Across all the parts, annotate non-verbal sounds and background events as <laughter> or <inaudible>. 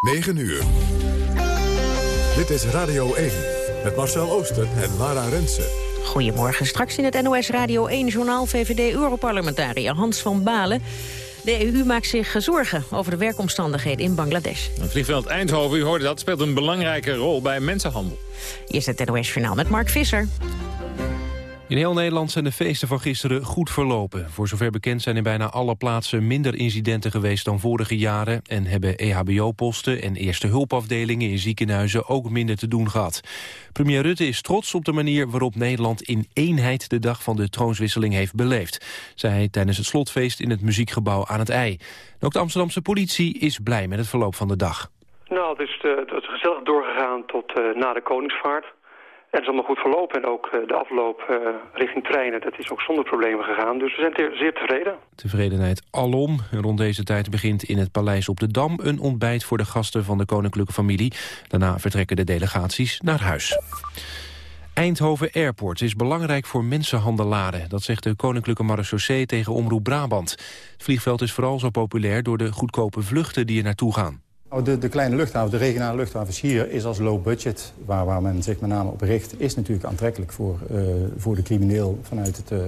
9 uur. Dit is Radio 1 met Marcel Ooster en Lara Rensen. Goedemorgen. Straks in het NOS Radio 1-journaal VVD-Europarlementariër Hans van Balen. De EU maakt zich zorgen over de werkomstandigheden in Bangladesh. Het vliegveld Eindhoven, u hoorde dat, speelt een belangrijke rol bij mensenhandel. Eerst het NOS-journaal met Mark Visser. In heel Nederland zijn de feesten van gisteren goed verlopen. Voor zover bekend zijn in bijna alle plaatsen minder incidenten geweest dan vorige jaren... en hebben EHBO-posten en eerste hulpafdelingen in ziekenhuizen ook minder te doen gehad. Premier Rutte is trots op de manier waarop Nederland in eenheid de dag van de troonswisseling heeft beleefd, zei hij tijdens het slotfeest in het muziekgebouw aan het IJ. ook de Amsterdamse politie is blij met het verloop van de dag. Nou, het is, uh, het gezellig doorgegaan tot uh, na de Koningsvaart. En het is allemaal goed verlopen. En ook eh, de afloop uh, richting treinen, dat is ook zonder problemen gegaan. Dus we zijn zeer tevreden. Tevredenheid alom. Rond deze tijd begint in het Paleis op de Dam... een ontbijt voor de gasten van de koninklijke familie. Daarna vertrekken de delegaties naar huis. Eindhoven Airport is belangrijk voor mensenhandelaren. Dat zegt de Koninklijke Marechaussee tegen Omroep Brabant. Het vliegveld is vooral zo populair door de goedkope vluchten die er naartoe gaan. Nou, de, de, kleine luchthaven, de regionale luchthavens hier is als low budget... waar, waar men zich met name op richt, is natuurlijk aantrekkelijk voor, uh, voor de crimineel... vanuit het, uh,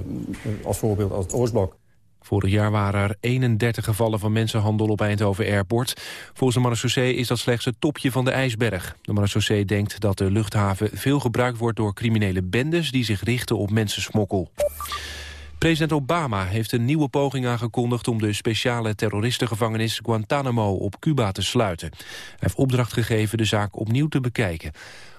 als voorbeeld als het Oostblok. Vorig jaar waren er 31 gevallen van mensenhandel op Eindhoven Airport. Volgens de marechaussee is dat slechts het topje van de ijsberg. De marechaussee denkt dat de luchthaven veel gebruikt wordt door criminele bendes... die zich richten op mensensmokkel. President Obama heeft een nieuwe poging aangekondigd om de speciale terroristengevangenis Guantanamo op Cuba te sluiten. Hij heeft opdracht gegeven de zaak opnieuw te bekijken.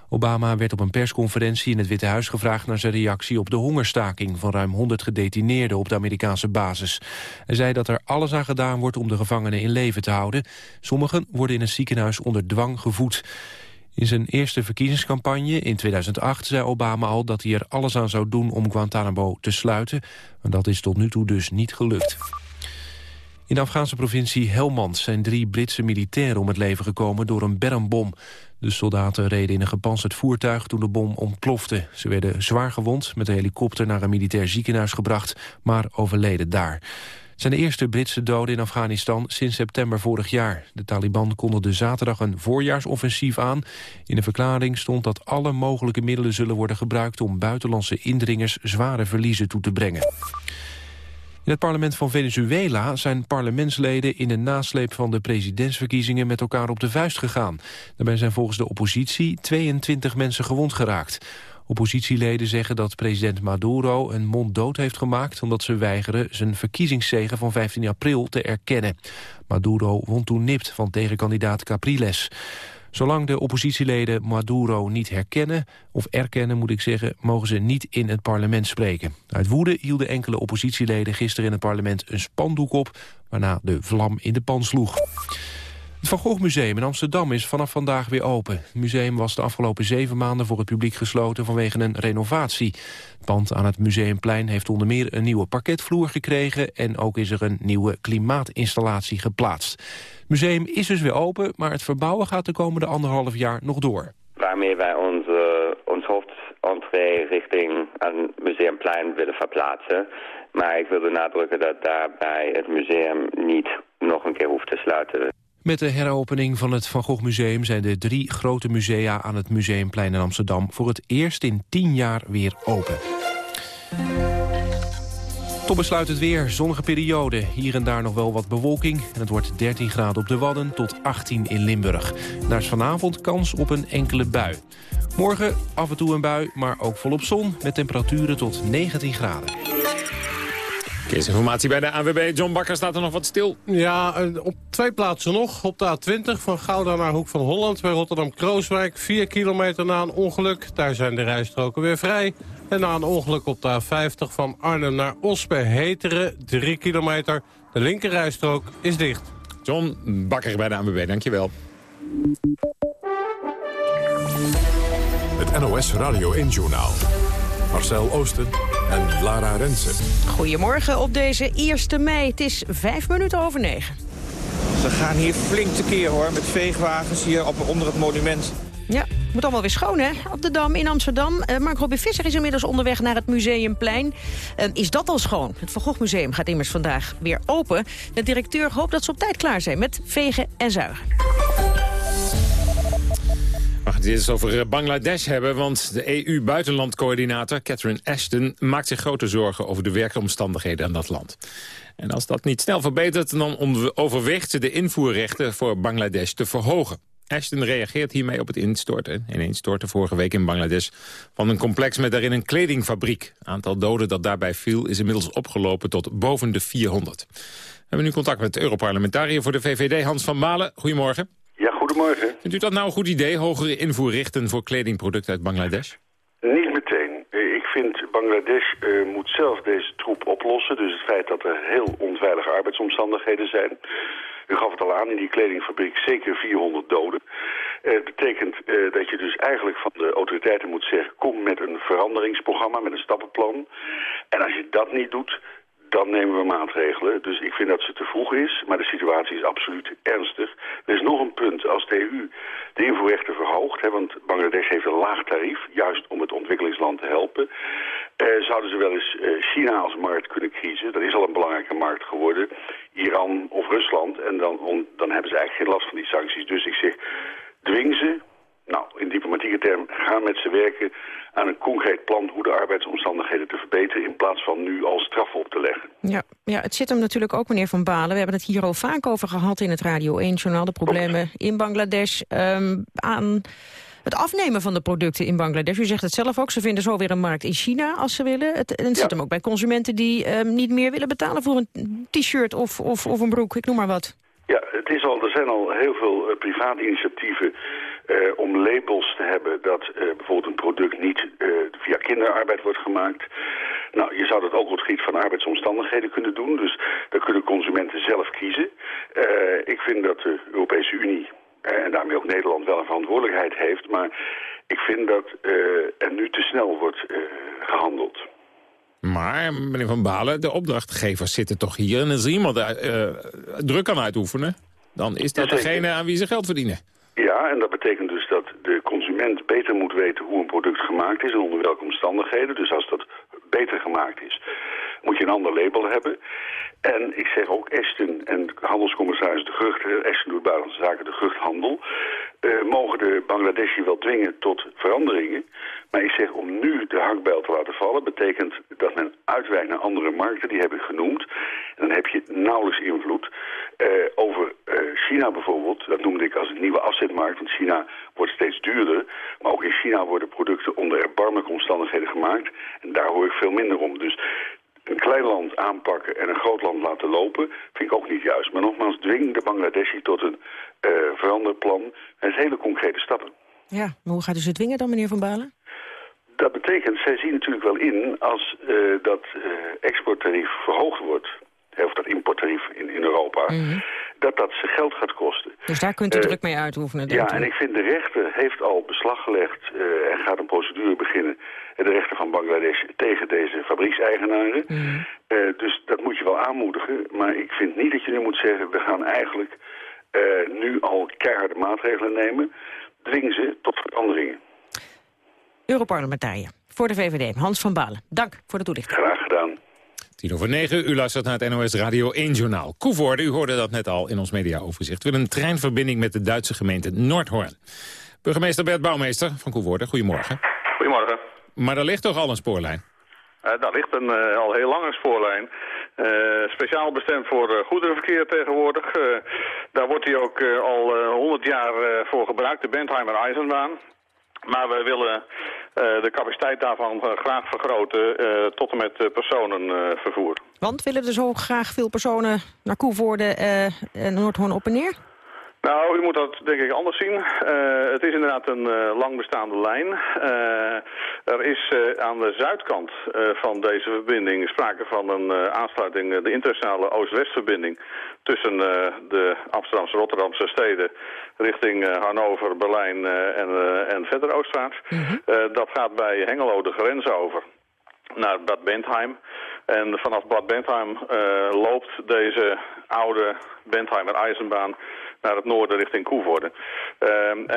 Obama werd op een persconferentie in het Witte Huis gevraagd naar zijn reactie op de hongerstaking van ruim 100 gedetineerden op de Amerikaanse basis. Hij zei dat er alles aan gedaan wordt om de gevangenen in leven te houden. Sommigen worden in een ziekenhuis onder dwang gevoed. In zijn eerste verkiezingscampagne in 2008 zei Obama al dat hij er alles aan zou doen om Guantanamo te sluiten. Maar dat is tot nu toe dus niet gelukt. In de Afghaanse provincie Helmand zijn drie Britse militairen om het leven gekomen door een bermbom. De soldaten reden in een gepantserd voertuig toen de bom ontplofte. Ze werden zwaar gewond, met de helikopter naar een militair ziekenhuis gebracht, maar overleden daar. Zijn de eerste Britse doden in Afghanistan sinds september vorig jaar. De Taliban kondigde zaterdag een voorjaarsoffensief aan. In een verklaring stond dat alle mogelijke middelen zullen worden gebruikt... om buitenlandse indringers zware verliezen toe te brengen. In het parlement van Venezuela zijn parlementsleden in de nasleep van de presidentsverkiezingen met elkaar op de vuist gegaan. Daarbij zijn volgens de oppositie 22 mensen gewond geraakt. Oppositieleden zeggen dat president Maduro een mond dood heeft gemaakt... omdat ze weigeren zijn verkiezingszegen van 15 april te erkennen. Maduro won toen nipt van tegenkandidaat Capriles. Zolang de oppositieleden Maduro niet herkennen, of erkennen moet ik zeggen, mogen ze niet in het parlement spreken. Uit woede hielden enkele oppositieleden gisteren in het parlement een spandoek op, waarna de vlam in de pan sloeg. Het Van Gogh Museum in Amsterdam is vanaf vandaag weer open. Het museum was de afgelopen zeven maanden voor het publiek gesloten vanwege een renovatie. Het pand aan het Museumplein heeft onder meer een nieuwe parketvloer gekregen... en ook is er een nieuwe klimaatinstallatie geplaatst. Het museum is dus weer open, maar het verbouwen gaat de komende anderhalf jaar nog door. Waarmee wij onze, ons hoofdentree richting het Museumplein willen verplaatsen. Maar ik wil benadrukken dat daarbij het museum niet nog een keer hoeft te sluiten. Met de heropening van het Van Gogh Museum zijn de drie grote musea aan het Museumplein in Amsterdam voor het eerst in tien jaar weer open. Tot besluit het weer, zonnige periode. Hier en daar nog wel wat bewolking. En het wordt 13 graden op de Wadden tot 18 in Limburg. Daar is vanavond kans op een enkele bui. Morgen af en toe een bui, maar ook volop zon... met temperaturen tot 19 graden. Informatie bij de AWB. John Bakker staat er nog wat stil. Ja, op twee plaatsen nog. Op de A20 van Gouda naar Hoek van Holland bij Rotterdam-Krooswijk. 4 kilometer na een ongeluk. Daar zijn de rijstroken weer vrij. En na een ongeluk op de A50 van Arnhem naar Os bij Heteren. 3 kilometer. De linkerrijstrook is dicht. John Bakker bij de AWB, dankjewel. Het NOS Radio 1-journaal. Marcel Oosten en Lara Rensen. Goedemorgen op deze 1 mei. Het is vijf minuten over negen. Ze gaan hier flink tekeer hoor, met veegwagens hier op, onder het monument. Ja, moet allemaal weer schoon, hè? Op de Dam in Amsterdam. Uh, Mark Robin Visser is inmiddels onderweg naar het Museumplein. Uh, is dat al schoon? Het Van Gogh Museum gaat immers vandaag weer open. De directeur hoopt dat ze op tijd klaar zijn met vegen en zuigen. Dit is over Bangladesh hebben, want de EU-buitenlandcoördinator Catherine Ashton maakt zich grote zorgen over de werkomstandigheden in dat land. En als dat niet snel verbetert, dan overweegt ze de invoerrechten voor Bangladesh te verhogen. Ashton reageert hiermee op het instorten. Ineenstorten vorige week in Bangladesh van een complex met daarin een kledingfabriek. Aantal doden dat daarbij viel is inmiddels opgelopen tot boven de 400. We hebben nu contact met de Europarlementariër voor de VVD, Hans van Malen. Goedemorgen. Goedemorgen. Vindt u dat nou een goed idee, hogere invoerrichten voor kledingproducten uit Bangladesh? Niet meteen. Eh, ik vind Bangladesh uh, moet zelf deze troep oplossen. Dus het feit dat er heel onveilige arbeidsomstandigheden zijn... U gaf het al aan, in die kledingfabriek zeker 400 doden. Uh, het betekent uh, dat je dus eigenlijk van de autoriteiten moet zeggen... kom met een veranderingsprogramma, met een stappenplan. En als je dat niet doet, dan nemen we maatregelen. Dus ik vind dat ze te vroeg is, maar de situatie is absoluut ernstig. Er is nog een punt. Als de EU de invoerrechten verhoogt, hè, want Bangladesh heeft een laag tarief... juist om het ontwikkelingsland te helpen... Eh, zouden ze wel eens eh, China als markt kunnen kiezen. Dat is al een belangrijke markt geworden. Iran of Rusland. En dan, dan hebben ze eigenlijk geen last van die sancties. Dus ik zeg, dwing ze, nou, in diplomatieke termen, ga met ze werken aan een concreet plan hoe de arbeidsomstandigheden te verbeteren... in plaats van nu al straf op te leggen. Ja, ja, het zit hem natuurlijk ook, meneer Van Balen. We hebben het hier al vaak over gehad in het Radio 1-journaal. De problemen in Bangladesh um, aan het afnemen van de producten in Bangladesh. U zegt het zelf ook, ze vinden zo weer een markt in China als ze willen. Het, en het zit hem ook bij consumenten die um, niet meer willen betalen voor een t-shirt of, of, of een broek. Ik noem maar wat. Ja, het is al, er zijn al heel veel uh, private initiatieven uh, om labels te hebben dat uh, bijvoorbeeld een product niet via kinderarbeid wordt gemaakt. Nou, je zou dat ook op het gebied van arbeidsomstandigheden kunnen doen. Dus daar kunnen consumenten zelf kiezen. ik vind dat de Europese Unie en daarmee ook Nederland wel een verantwoordelijkheid heeft. Maar ik vind dat er nu te snel wordt gehandeld. Maar, meneer Van Balen, de opdrachtgevers zitten toch hier... en als iemand druk kan uitoefenen... dan is dat degene aan wie ze geld verdienen. Ja, en dat betekent dus dat de consument beter moet weten hoe een product gemaakt is... en onder welke omstandigheden. Dus als dat beter gemaakt is, moet je een ander label hebben. En ik zeg ook Ashton en handelscommissaris de Gucht... Ashton doet buitenlandse zaken, de Guchthandel... Uh, mogen de Bangladeshi wel dwingen tot veranderingen. Maar ik zeg om nu de hakbijl te laten vallen... betekent dat men uitwijkt naar andere markten, die heb ik genoemd. En dan heb je nauwelijks invloed. Uh, over uh, China bijvoorbeeld, dat noemde ik als een nieuwe afzetmarkt... want China wordt steeds duurder. Maar ook in China worden producten onder erbarmelijke omstandigheden gemaakt. En daar hoor ik veel minder om. Dus een klein land aanpakken en een groot land laten lopen... vind ik ook niet juist. Maar nogmaals, dwing de Bangladeshi tot een uh, veranderplan... met hele concrete stappen. Ja, maar hoe gaat u ze dwingen dan, meneer Van Balen? Dat betekent, zij zien natuurlijk wel in als uh, dat uh, exporttarief verhoogd wordt... of dat importtarief in, in Europa... Mm -hmm. dat dat ze geld gaat kosten. Dus daar kunt u druk mee uitoefenen? Ja, en ik vind de rechter heeft al beslag gelegd... en gaat een procedure beginnen de rechter van Bangladesh tegen deze fabriekseigenaren. Mm. Uh, dus dat moet je wel aanmoedigen. Maar ik vind niet dat je nu moet zeggen... we gaan eigenlijk uh, nu al keiharde maatregelen nemen. Dwing ze tot veranderingen. Europarlementariër voor de VVD, Hans van Balen. Dank voor de toelichting. Graag gedaan. Tien over negen, u luistert naar het NOS Radio 1-journaal. Koevoorde, u hoorde dat net al in ons mediaoverzicht... wil een treinverbinding met de Duitse gemeente Noordhoorn. Burgemeester Bert Bouwmeester van Koevoorde, goedemorgen. Goedemorgen. Maar er ligt toch al een spoorlijn? Uh, daar ligt een uh, al heel lange spoorlijn. Uh, speciaal bestemd voor goederenverkeer tegenwoordig. daar wordt hij ook al 100 jaar voor gebruikt, de Bentheimer Eisenbaan. Maar we willen de capaciteit daarvan graag vergroten tot en met personenvervoer. Want willen er zo graag veel personen naar Koevoorde en Noordhoorn op en neer? Nou, u moet dat denk ik anders zien. Uh, het is inderdaad een uh, lang bestaande lijn. Uh, er is aan de zuidkant van deze verbinding sprake van een aansluiting, de internationale Oost-West-verbinding tussen de Amsterdamse Rotterdamse steden richting Hannover, Berlijn en, en verder Oostwaarts. -hmm. dat gaat bij Hengelo de grens over naar Bad Bentheim. En vanaf Bad Bentheim loopt deze oude Bentheimer IJzenbaan naar het noorden richting Koevoorde. Uh,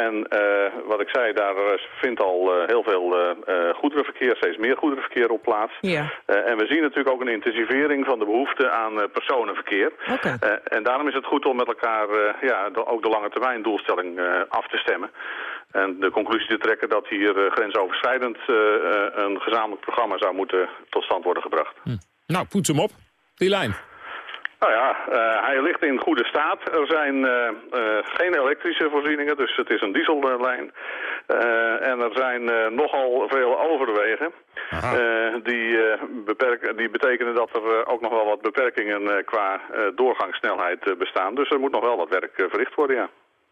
en uh, wat ik zei, daar vindt al uh, heel veel uh, goederenverkeer, steeds meer goederenverkeer op plaats. Ja. en we zien natuurlijk ook een intensivering van de behoefte aan personenverkeer. Okay. en daarom is het goed om met elkaar ja, de, ook de lange termijn doelstelling af te stemmen. En de conclusie te trekken dat hier grensoverschrijdend een gezamenlijk programma zou moeten tot stand worden gebracht. Hm. Nou, poets hem op, die lijn. Nou ja, uh, hij ligt in goede staat. Er zijn uh, uh, geen elektrische voorzieningen, dus het is een diesellijn. en er zijn nogal veel overwegen. die, beperken, die betekenen dat er ook nog wel wat beperkingen qua doorgangssnelheid bestaan. Dus er moet nog wel wat werk verricht worden, ja.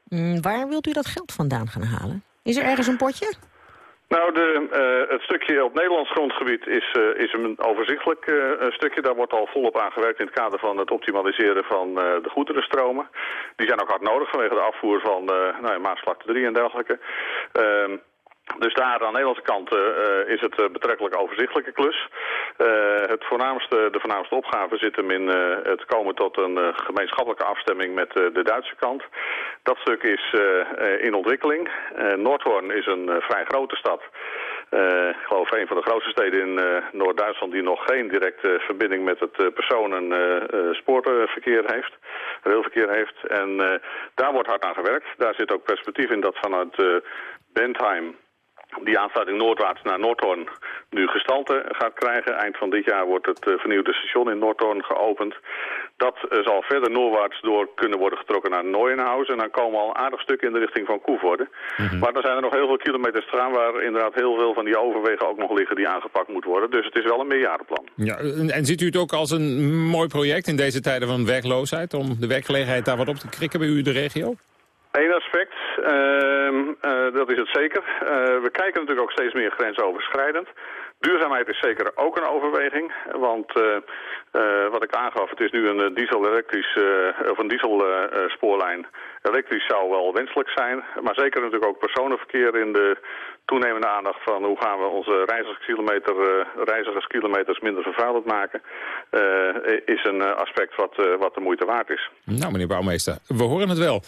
Mm, waar wilt u dat geld vandaan gaan halen? Is er ergens een potje? Nou, de, uh, het stukje op Nederlands grondgebied is, uh, is een overzichtelijk uh, stukje. Daar wordt al volop aan gewerkt in het kader van het optimaliseren van de goederenstromen. Die zijn ook hard nodig vanwege de afvoer van nou ja, Maasvlakte 3 en dergelijke. Dus daar aan de Nederlandse kant uh, is het uh, betrekkelijk overzichtelijke klus. Uh, het voornaamste, de voornaamste opgave zit hem in het komen tot een gemeenschappelijke afstemming met de Duitse kant. Dat stuk is in ontwikkeling. Noordhoorn is een vrij grote stad. ik geloof een van de grootste steden in Noord-Duitsland die nog geen directe verbinding met het personen-spoorverkeer heeft, railverkeer heeft. En daar wordt hard aan gewerkt. Daar zit ook perspectief in dat vanuit Bentheim die aansluiting noordwaarts naar Noordhoorn nu gestalte gaat krijgen. Eind van dit jaar wordt het uh, vernieuwde station in Noordhoorn geopend. Dat uh, zal verder noordwaarts door kunnen worden getrokken naar Nooienhuizen. En dan komen we al een aardig stuk in de richting van Koevoorde. Mm Maar dan zijn er nog heel veel kilometers te gaan waar inderdaad heel veel van die overwegen ook nog liggen die aangepakt moeten worden. Dus het is wel een meerjarenplan. Ja, en ziet u het ook als een mooi project in deze tijden van werkloosheid om de werkgelegenheid daar wat op te krikken bij u de regio? Eén aspect, uh, dat is het zeker. Uh, we kijken natuurlijk ook steeds meer grensoverschrijdend. Duurzaamheid is zeker ook een overweging, want uh, wat ik aangaf, het is nu een diesel-elektrisch of een dieselspoorlijn. Elektrisch zou wel wenselijk zijn, maar zeker natuurlijk ook personenverkeer in de toenemende aandacht van hoe gaan we onze reizigerskilometer, reizigerskilometers minder vervuilend maken, is een aspect wat, wat de moeite waard is. Nou, meneer Bouwmeester, we horen het wel.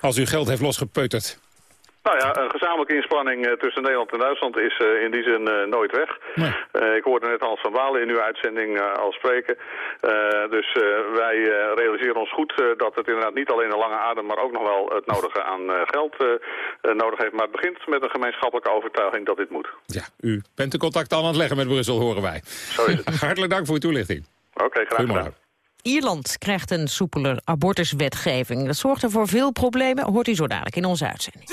Als u geld heeft losgepeuterd. Nou ja, een gezamenlijke inspanning eh, tussen Nederland en Duitsland is uh, in die zin uh, nooit weg. Nee. ik hoorde net Hans van Balen in uw uitzending al spreken. dus wij realiseren ons goed dat het inderdaad niet alleen een lange adem, maar ook nog wel het nodige aan geld nodig heeft. Maar het begint met een gemeenschappelijke overtuiging dat dit moet. Ja, u bent de contact al aan het leggen met Brussel, horen wij. Zo is het. <laughs> Hartelijk dank voor uw toelichting. Oké, graag gedaan. Ierland krijgt een soepeler abortuswetgeving. Dat zorgt er voor veel problemen, hoort u zo dadelijk in onze uitzending.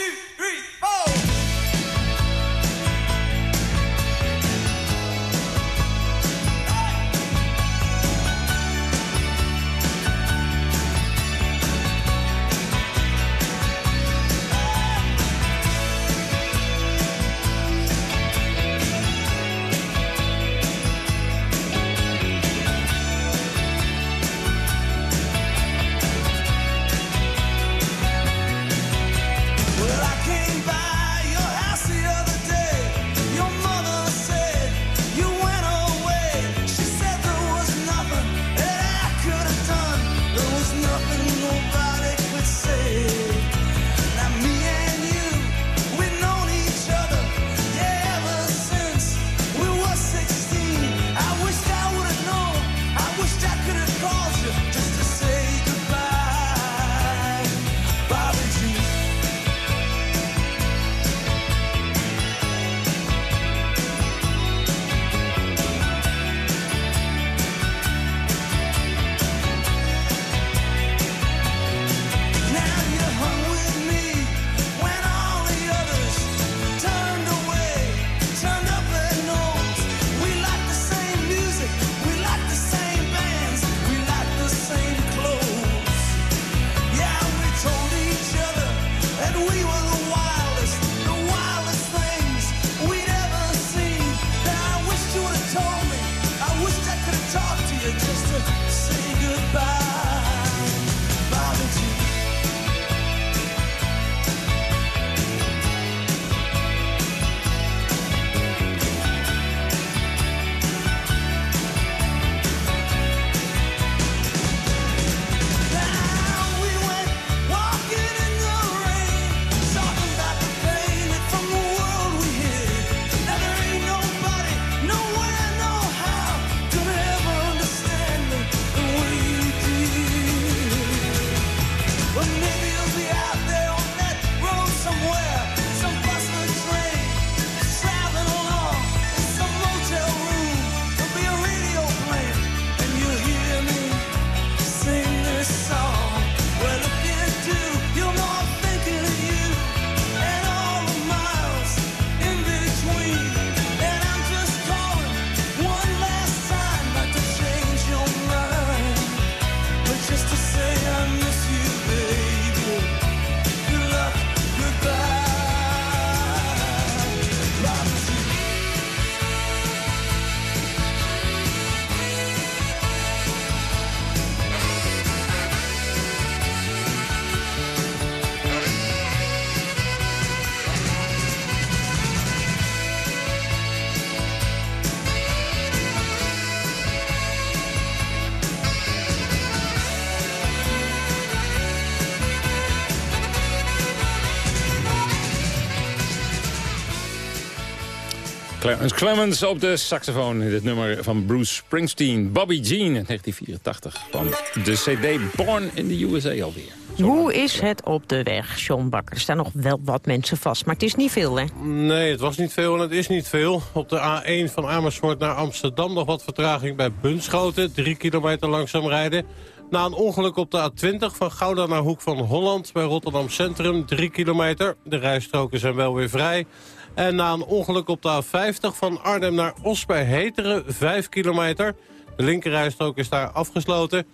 Clarence Clemens op de saxofoon in het nummer van Bruce Springsteen. Bobby Jean in 1984 van de cd Born in the USA alweer. Hoe is het op de weg, John Bakker? Er staan nog wel wat mensen vast, maar het is niet veel, hè? Nee, het was niet veel en het is niet veel. Op de A1 van Amersfoort naar Amsterdam nog wat vertraging bij Bunschoten. Drie kilometer langzaam rijden. Na een ongeluk op de A20 van Gouda naar Hoek van Holland... bij Rotterdam Centrum, 3 kilometer. De rijstroken zijn wel weer vrij. En na een ongeluk op de A50 van Arnhem naar Os bij Heteren, 5 kilometer. De linkerrijstrook is daar afgesloten.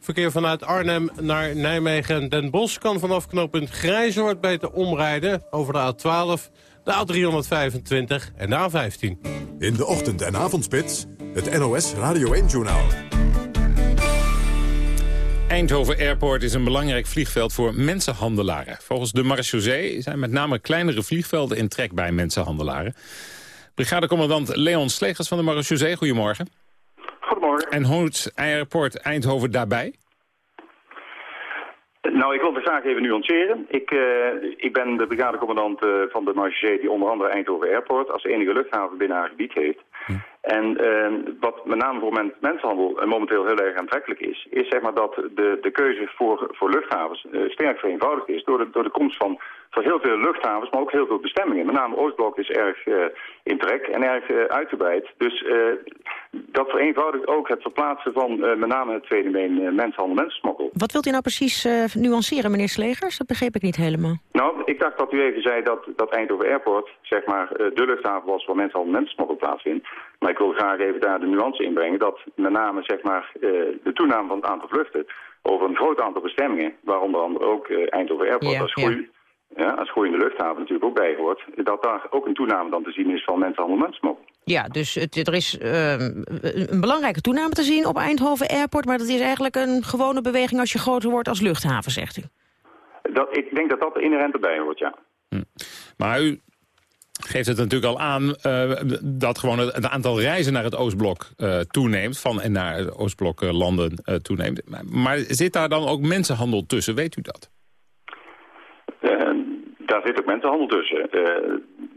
Verkeer vanuit Arnhem naar Nijmegen en Den Bosch... kan vanaf knooppunt Grijzoord beter omrijden over de A12, de A325 en de A15. In de ochtend- en avondspits, het NOS Radio 1-journaal. Eindhoven Airport is een belangrijk vliegveld voor mensenhandelaren. Volgens de marechaussee zijn met name kleinere vliegvelden in trek bij mensenhandelaren. Brigadecommandant Leon Slegers van de marechaussee, goedemorgen. Goedemorgen. En hoort Airport Eindhoven daarbij? Nou, ik wil de zaak even nuanceren. Ik, uh, ik ben de brigadecommandant uh, van de marechaussee die onder andere Eindhoven Airport als enige luchthaven binnen haar gebied heeft. Hm. En uh, wat met name voor men, mensenhandel momenteel heel erg aantrekkelijk is, is zeg maar dat de, de keuze voor, voor luchthavens sterk vereenvoudigd is door door de komst van, van heel veel luchthavens, maar ook heel veel bestemmingen. Met name Oostblok is erg in trek en erg uitgebreid. Dus dat vereenvoudigt ook het verplaatsen van met name het fenomeen mensenhandel, mensensmokkel. Wat wilt u nou precies nuanceren, meneer Slegers? Dat begreep ik niet helemaal. Nou, ik dacht dat u even zei dat, dat Eindhoven Airport zeg maar, de luchthaven was waar mensenhandel en mensensmokkel plaatsvindt. Maar ik wil graag even daar de nuance inbrengen dat met name zeg maar, de toename van het aantal vluchten over een groot aantal bestemmingen, waaronder andere ook Eindhoven Airport ja, groei... Ja. Ja. als groeiende luchthaven natuurlijk ook bij hoort, dat daar ook een toename dan te zien is van mensenhandel en mensensmokkel. Ja, dus het, er is uh, een belangrijke toename te zien op Eindhoven Airport... maar dat is eigenlijk een gewone beweging als je groter wordt als luchthaven, zegt u? Dat, ik denk dat dat inherent erbij hoort, ja. Hm. Maar u geeft het natuurlijk al aan uh, dat gewoon het aantal reizen naar het Oostblok uh, toeneemt... van en naar het Oostblok landen toeneemt. Maar, maar zit daar dan ook mensenhandel tussen, weet u dat? Daar zit ook mensenhandel tussen.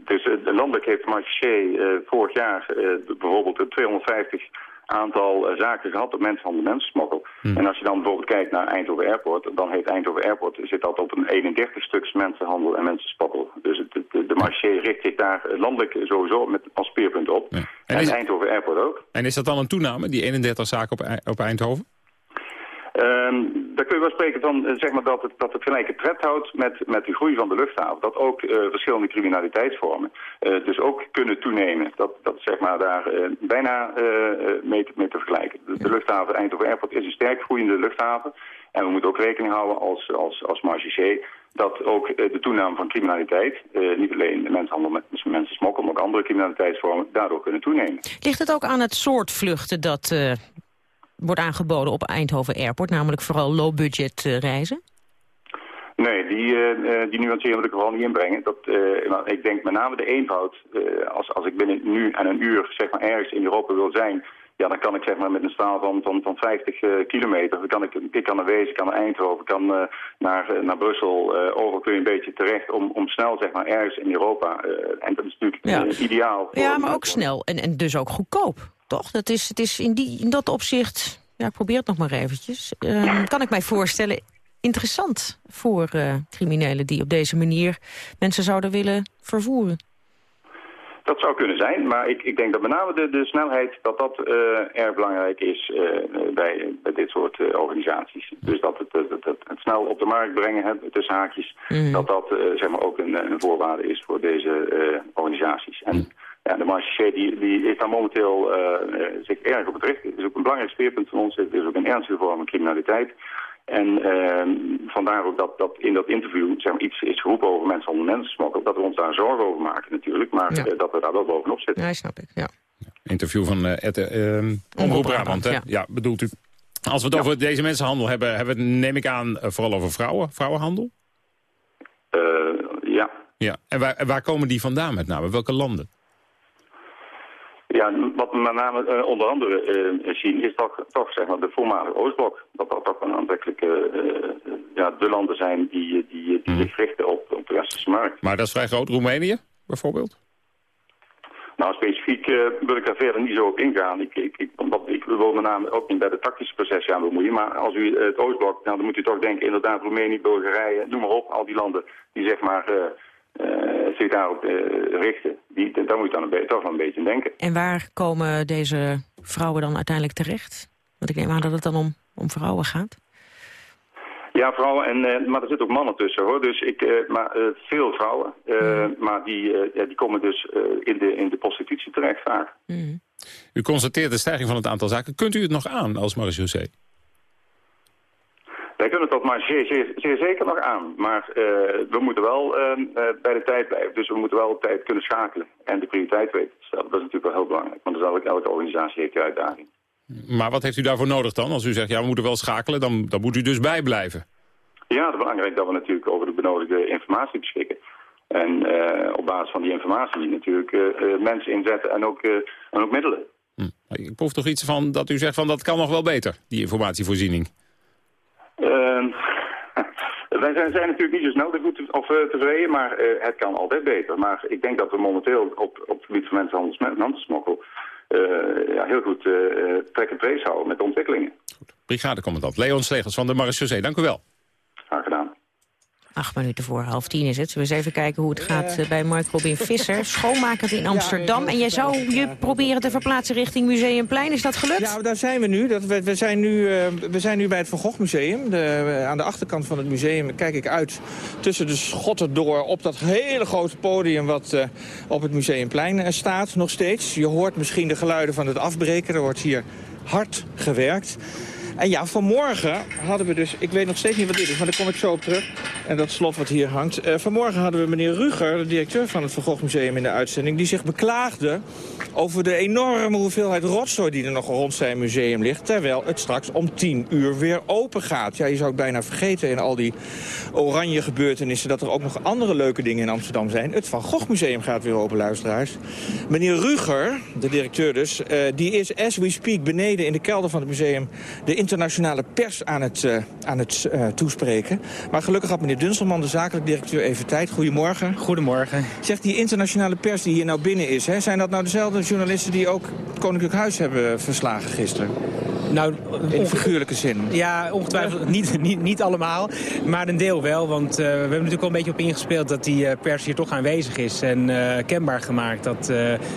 Dus landelijk heeft Marché uh, vorig jaar bijvoorbeeld 250 aantal zaken gehad op mensenhandel en mensensmokkel. Hmm. En als je dan bijvoorbeeld kijkt naar Eindhoven Airport, dan heeft Eindhoven Airport zit dat op een 31 stuks mensenhandel en mensensmokkel. Dus het, de, de marché richt zich daar landelijk sowieso met als speerpunt op. Ja. En, en Eindhoven Airport ook. En is dat dan een toename, die 31 zaken op, op Eindhoven? Um, daar kun je wel spreken van zeg maar, dat, het, dat het gelijke tred houdt met, met de groei van de luchthaven. Dat ook uh, verschillende criminaliteitsvormen uh, dus ook kunnen toenemen. Dat, dat zeg maar daar uh, bijna mee, te, mee te vergelijken. De, de, luchthaven Eindhoven Airport is een sterk groeiende luchthaven. En we moeten ook rekening houden als, als, als marché dat ook de toename van criminaliteit, niet alleen mensenhandel met mensen smokkel, maar ook andere criminaliteitsvormen, daardoor kunnen toenemen. Ligt het ook aan het soort vluchten dat wordt aangeboden op Eindhoven Airport, namelijk vooral low-budget uh, reizen? Nee, die, uh, die nuancering wil ik er vooral niet inbrengen. Dat, uh, ik denk met name de eenvoud. als, als ik binnen nu en een uur zeg maar, ergens in Europa wil zijn... ja, dan kan ik zeg maar, met een straal van, van, van 50 kilometer... Dan kan ik, ik kan naar Wezen, ik kan naar Eindhoven, ik kan naar, naar Brussel... over kun je een beetje terecht om, om snel zeg maar, ergens in Europa... en dat is natuurlijk ideaal. Voor ja, maar ook snel en, en dus ook goedkoop. Toch? Dat is, het is in, die, in dat opzicht, ja, ik probeer het nog maar eventjes... Uh, kan ik mij voorstellen, interessant voor uh, criminelen... die op deze manier mensen zouden willen vervoeren. Dat zou kunnen zijn, maar ik, ik denk dat met name de, de snelheid... dat dat uh, erg belangrijk is bij, bij dit soort organisaties. Dus dat het, het, het, het, snel op de markt brengen, hè, tussen haakjes... Mm. dat dat zeg maar ook een, een voorwaarde is voor deze organisaties. En... Mm. Ja, de marché die, die is daar momenteel uh, zich erg op het recht. Het is ook een belangrijk speerpunt van ons. Het is ook een ernstige vorm van criminaliteit. En uh, vandaar ook dat, dat in dat interview zeg maar, iets is geroepen over mensen onder mensensmokkel. Dat we ons daar zorgen over maken natuurlijk. Maar ja. uh, dat we daar wel bovenop zitten. Ja, snap ik. Ja. Interview van uh, Ette, Omroep Brabant, hè? Ja. ja. bedoelt u. Als we het over deze mensenhandel hebben, hebben we het, neem ik aan, vooral over vrouwen, vrouwenhandel? ja. ja. En waar, waar komen die vandaan met name? Welke landen? Ja, wat we met name uh, onder andere uh, zien is toch, toch zeg maar, de voormalige Oostblok. Dat dat toch een aantrekkelijke uh, ja, de landen zijn die, die, die zich richten op, op de westerse markt. Maar dat is vrij groot. Roemenië bijvoorbeeld? Nou, specifiek wil ik daar verder niet zo op ingaan. Ik, ik, ik, omdat ik wil me name ook niet bij de tactische processen aan bemoeien. Maar als u het Oostblok, nou, dan moet u toch denken inderdaad Roemenië, Bulgarije, noem maar op. Al die landen die zeg maar zich daarop richten. Die, daar moet je dan een toch wel een beetje denken. En waar komen deze vrouwen dan uiteindelijk terecht? Want ik neem aan dat het dan om, om vrouwen gaat. Ja, vrouwen, en, uh, maar er zitten ook mannen tussen hoor. Dus ik, uh, maar, uh, veel vrouwen. Mm. Maar die, ja, die komen dus in, de, in de prostitutie terecht vaak. Mm. U constateert de stijging van het aantal zaken. Kunt u het nog aan als marechaussee? Wij kunnen dat maar zeer, zeer, zeer zeker nog aan. Maar we moeten wel bij de tijd blijven. Dus we moeten wel op tijd kunnen schakelen. En de prioriteit weten te stellen. Dat is natuurlijk wel heel belangrijk. Want elke, elke organisatie heeft die uitdaging. Maar wat heeft u daarvoor nodig dan? Als u zegt, ja, we moeten wel schakelen, dan, dan moet u dus bijblijven. Ja, het is belangrijk dat we natuurlijk over de benodigde informatie beschikken. En uh, op basis van die informatie natuurlijk mensen inzetten en ook, en ook middelen. Hm. Ik proef toch iets van dat u zegt van dat kan nog wel beter, die informatievoorziening. Wij zijn, zijn, natuurlijk niet zo snel te goed of tevreden, maar het kan altijd beter. Maar ik denk dat we momenteel op, op het gebied van mensenhandel en uh, ja, heel goed trek en trace houden met de ontwikkelingen. Goed. Brigadecommandant Leon Slegers van de Marechaussee, dank u wel. Graag gedaan. Acht minuten voor half tien is het. We eens even kijken hoe het gaat uh, bij Mark Robin Visser. <laughs> Schoonmaker in Amsterdam. En jij zou je proberen te verplaatsen richting Museumplein. Is dat gelukt? Ja, daar zijn we nu. Dat, we, we, zijn nu uh, we zijn nu bij het Van Gogh Museum. De, aan de achterkant van het museum kijk ik uit tussen de schotten door... op dat hele grote podium wat uh, op het Museumplein staat nog steeds. Je hoort misschien de geluiden van het afbreken. Er wordt hier hard gewerkt. En ja, vanmorgen hadden we dus... Ik weet nog steeds niet wat dit is, maar daar kom ik zo op terug. En dat slot wat hier hangt. Uh, vanmorgen hadden we meneer Ruger, de directeur van het Van Gogh Museum in de uitzending... die zich beklaagde over de enorme hoeveelheid rotzooi die er nog rond zijn museum ligt... terwijl het straks om tien uur weer open gaat. Ja, je zou het bijna vergeten in al die oranje gebeurtenissen... dat er ook nog andere leuke dingen in Amsterdam zijn. Het Van Gogh Museum gaat weer open, luisteraars. Meneer Ruger, de directeur dus, uh, die is as we speak beneden in de kelder van het museum... de internationale pers aan het, uh, aan het uh, toespreken. Maar gelukkig had meneer Dunselman, de zakelijk directeur, even tijd. Goedemorgen. Goedemorgen. Zegt die internationale pers die hier nou binnen is... Hè, zijn dat nou dezelfde journalisten die ook het Koninklijk Huis hebben verslagen gisteren? Nou, in figuurlijke zin. Ja, ongetwijfeld niet, niet, niet allemaal, maar een deel wel. Want uh, we hebben natuurlijk wel een beetje op ingespeeld dat die uh, pers hier toch aanwezig is. En uh, kenbaar gemaakt dat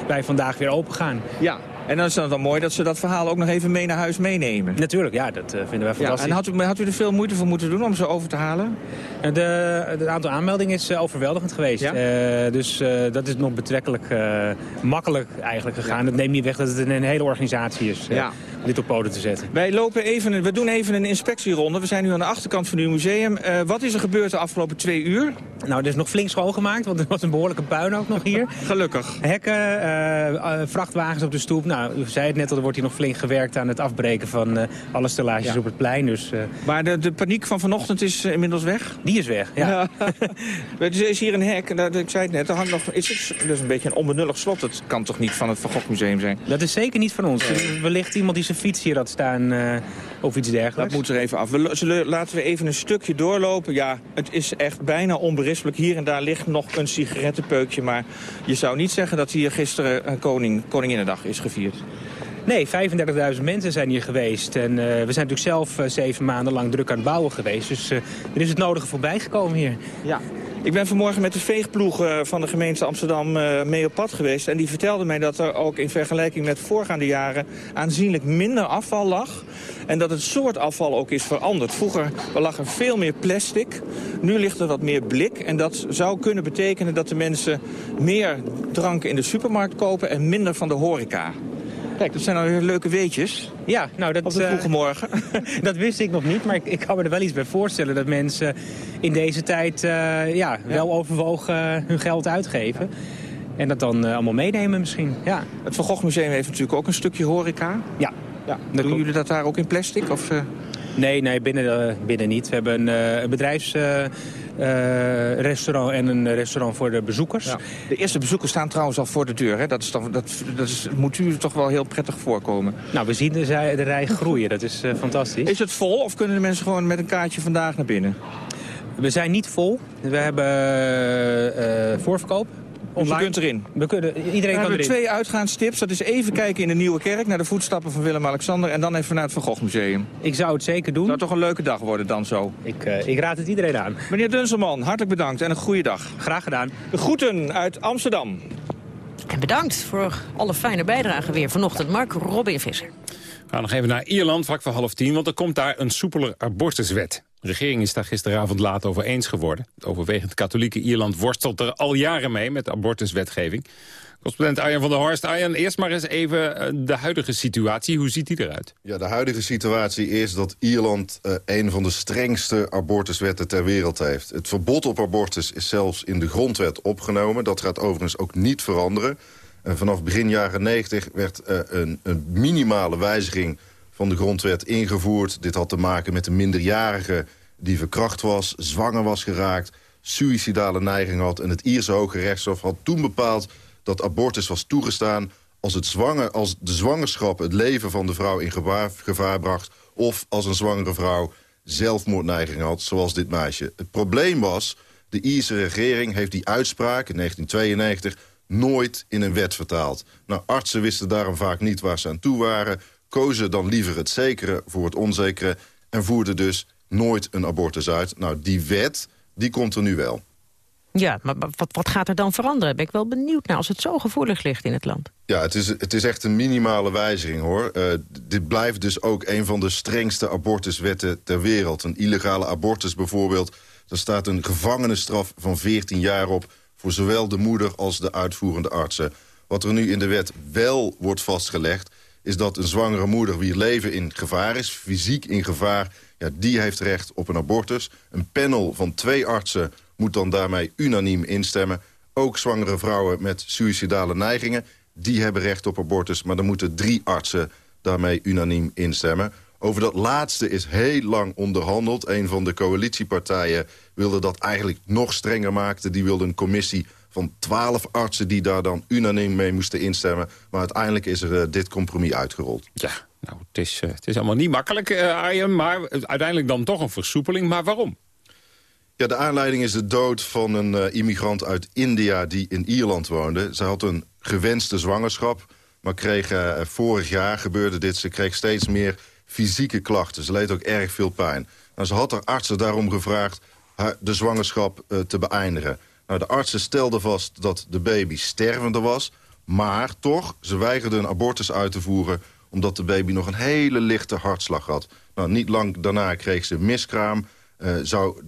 wij vandaag weer open gaan. Ja, en dan is het dan mooi dat ze dat verhaal ook nog even mee naar huis meenemen. Natuurlijk, ja, dat uh, vinden wij fantastisch. Ja, en had u, had u er veel moeite voor moeten doen om ze over te halen? Het de, aantal aanmeldingen is uh, overweldigend geweest. Ja? Uh, dus dat is nog betrekkelijk makkelijk eigenlijk gegaan. Ja. Dat neemt niet weg dat het een, hele organisatie is. Om dit op poten te zetten. Wij lopen even, we doen even een inspectieronde. We zijn nu aan de achterkant van uw museum. wat is er gebeurd de afgelopen twee uur? Nou, er is nog flink schoongemaakt, want er was een behoorlijke puin ook nog hier. Gelukkig. Hekken, vrachtwagens op de stoep. Nou, u zei het net al, er wordt hier nog flink gewerkt aan het afbreken van uh, alle stellages ja. op het plein. Dus, uh... Maar de, de paniek van vanochtend is uh, inmiddels weg? Die is weg, ja. ja. <laughs> er is hier een hek, en ik zei het net, er hangt nog, is het, dat is een beetje een onbenullig slot. Dat kan toch niet van het Van Gogh Museum zijn? Dat is zeker niet van ons. Wellicht iemand die zijn fiets hier had staan of iets dergelijks. Dat moet er even af. We, zullen, laten we even een stukje doorlopen. Ja, het is echt bijna onberispelijk. Hier en daar ligt nog een sigarettenpeukje, maar je zou niet zeggen dat hier gisteren een koning, Koninginnedag is gevierd. Nee, 35.000 mensen zijn hier geweest. En uh, we zijn natuurlijk zelf uh, zeven maanden lang druk aan het bouwen geweest. Dus uh, er is het nodige voorbij gekomen hier. Ja. Ik ben vanmorgen met de veegploeg van de gemeente Amsterdam mee op pad geweest. En die vertelde mij dat er ook in vergelijking met voorgaande jaren aanzienlijk minder afval lag. En dat het soort afval ook is veranderd. Vroeger lag er veel meer plastic. Nu ligt er wat meer blik. En dat zou kunnen betekenen dat de mensen meer drank in de supermarkt kopen en minder van de horeca. Kijk, dat zijn al leuke weetjes. Ja, nou dat... Op de vroege morgen. Uh, <laughs> dat wist ik nog niet, maar ik, ik, kan me er wel iets bij voorstellen... dat mensen in deze tijd uh, ja, ja, wel overwogen uh, hun geld uitgeven. En dat dan allemaal meenemen misschien, ja. Het Van Gogh Museum heeft natuurlijk ook een stukje horeca. Ja. ja. Doen jullie dat daar ook in plastic? Of, Nee, nee, binnen, binnen niet. We hebben een, een bedrijfs... Uh, restaurant en een restaurant voor de bezoekers. Ja. De eerste bezoekers staan trouwens al voor de deur. Hè? Dat, is dat, dat is, moet u toch wel heel prettig voorkomen. Nou, we zien de, de rij groeien. Dat is uh, fantastisch. Is het vol of kunnen de mensen gewoon met een kaartje vandaag naar binnen? We zijn niet vol. We hebben uh, voorverkoop. Dus je kunt erin. We kunnen, iedereen Dan kan hebben we erin. twee uitgaanstips. Dat is even kijken in de Nieuwe Kerk naar de voetstappen van Willem-Alexander... en dan even naar het Van Gogh Museum. Ik zou het zeker doen. Zou toch een leuke dag worden dan zo. Ik, eh, ik raad het iedereen aan. Meneer Dunselman, hartelijk bedankt en een goede dag. Graag gedaan. De groeten uit Amsterdam. En bedankt voor alle fijne bijdragen weer vanochtend. Mark Robin Visser. We gaan nog even naar Ierland, vlak voor half tien, want er komt daar een soepeler abortuswet. De regering is daar gisteravond laat over eens geworden. Het overwegend katholieke Ierland worstelt er al jaren mee met abortuswetgeving. Correspondent Arjan van der Horst. Arjan, eerst maar eens even eh, de huidige situatie. Hoe ziet die eruit? Ja, de huidige situatie is dat Ierland eh, een van de strengste abortuswetten ter wereld heeft. Het verbod op abortus is zelfs in de grondwet opgenomen. Dat gaat overigens ook niet veranderen. En vanaf begin jaren 90 werd eh, een, een minimale wijziging van de grondwet ingevoerd. Dit had te maken met een minderjarige die verkracht was, zwanger was geraakt... suïcidale neiging had. En het Ierse Hoge Rechtshof had toen bepaald dat abortus was toegestaan... als, het zwanger, als de zwangerschap het leven van de vrouw in gevaar, gevaar bracht... of als een zwangere vrouw zelfmoordneiging had, zoals dit meisje. Het probleem was, de Ierse regering heeft die uitspraak in 1992 nooit in een wet vertaald. Nou, artsen wisten daarom vaak niet waar ze aan toe waren... kozen dan liever het zekere voor het onzekere... en voerden dus nooit een abortus uit. Nou, die wet, die komt er nu wel. Ja, maar wat, wat gaat er dan veranderen? Ben ik wel benieuwd naar als het zo gevoelig ligt in het land. Ja, het is, het is echt een minimale wijziging, hoor. Eh, dit blijft dus ook een van de strengste abortuswetten ter wereld. Een illegale abortus bijvoorbeeld. Daar staat een gevangenisstraf van 14 jaar op... voor zowel de moeder als de uitvoerende artsen. Wat er nu in de wet wel wordt vastgelegd... is dat een zwangere moeder wie leven in gevaar is, fysiek in gevaar... Ja, die heeft recht op een abortus. Een panel van twee artsen moet dan daarmee unaniem instemmen. Ook zwangere vrouwen met suïcidale neigingen... die hebben recht op abortus, maar dan moeten drie artsen daarmee unaniem instemmen. Over dat laatste is heel lang onderhandeld. Een van de coalitiepartijen wilde dat eigenlijk nog strenger maken. Die wilde een commissie van twaalf artsen die daar dan unaniem mee moesten instemmen. Maar uiteindelijk is er eh, dit compromis uitgerold. Ja, nou, het is, eh, het is allemaal niet makkelijk, eh, Arjen, maar uiteindelijk dan toch een versoepeling. Maar waarom? Ja, de aanleiding is de dood van een immigrant uit India die in Ierland woonde. Ze had een gewenste zwangerschap, maar kreeg vorig jaar gebeurde dit. Ze kreeg steeds meer fysieke klachten. Ze leed ook erg veel pijn. Nou, ze had haar artsen daarom gevraagd haar, de zwangerschap te beëindigen. Nou, de artsen stelden vast dat de baby stervende was... maar toch, ze weigerden een abortus uit te voeren... omdat de baby nog een hele lichte hartslag had. Nou, niet lang daarna kreeg ze miskraam... eh, zou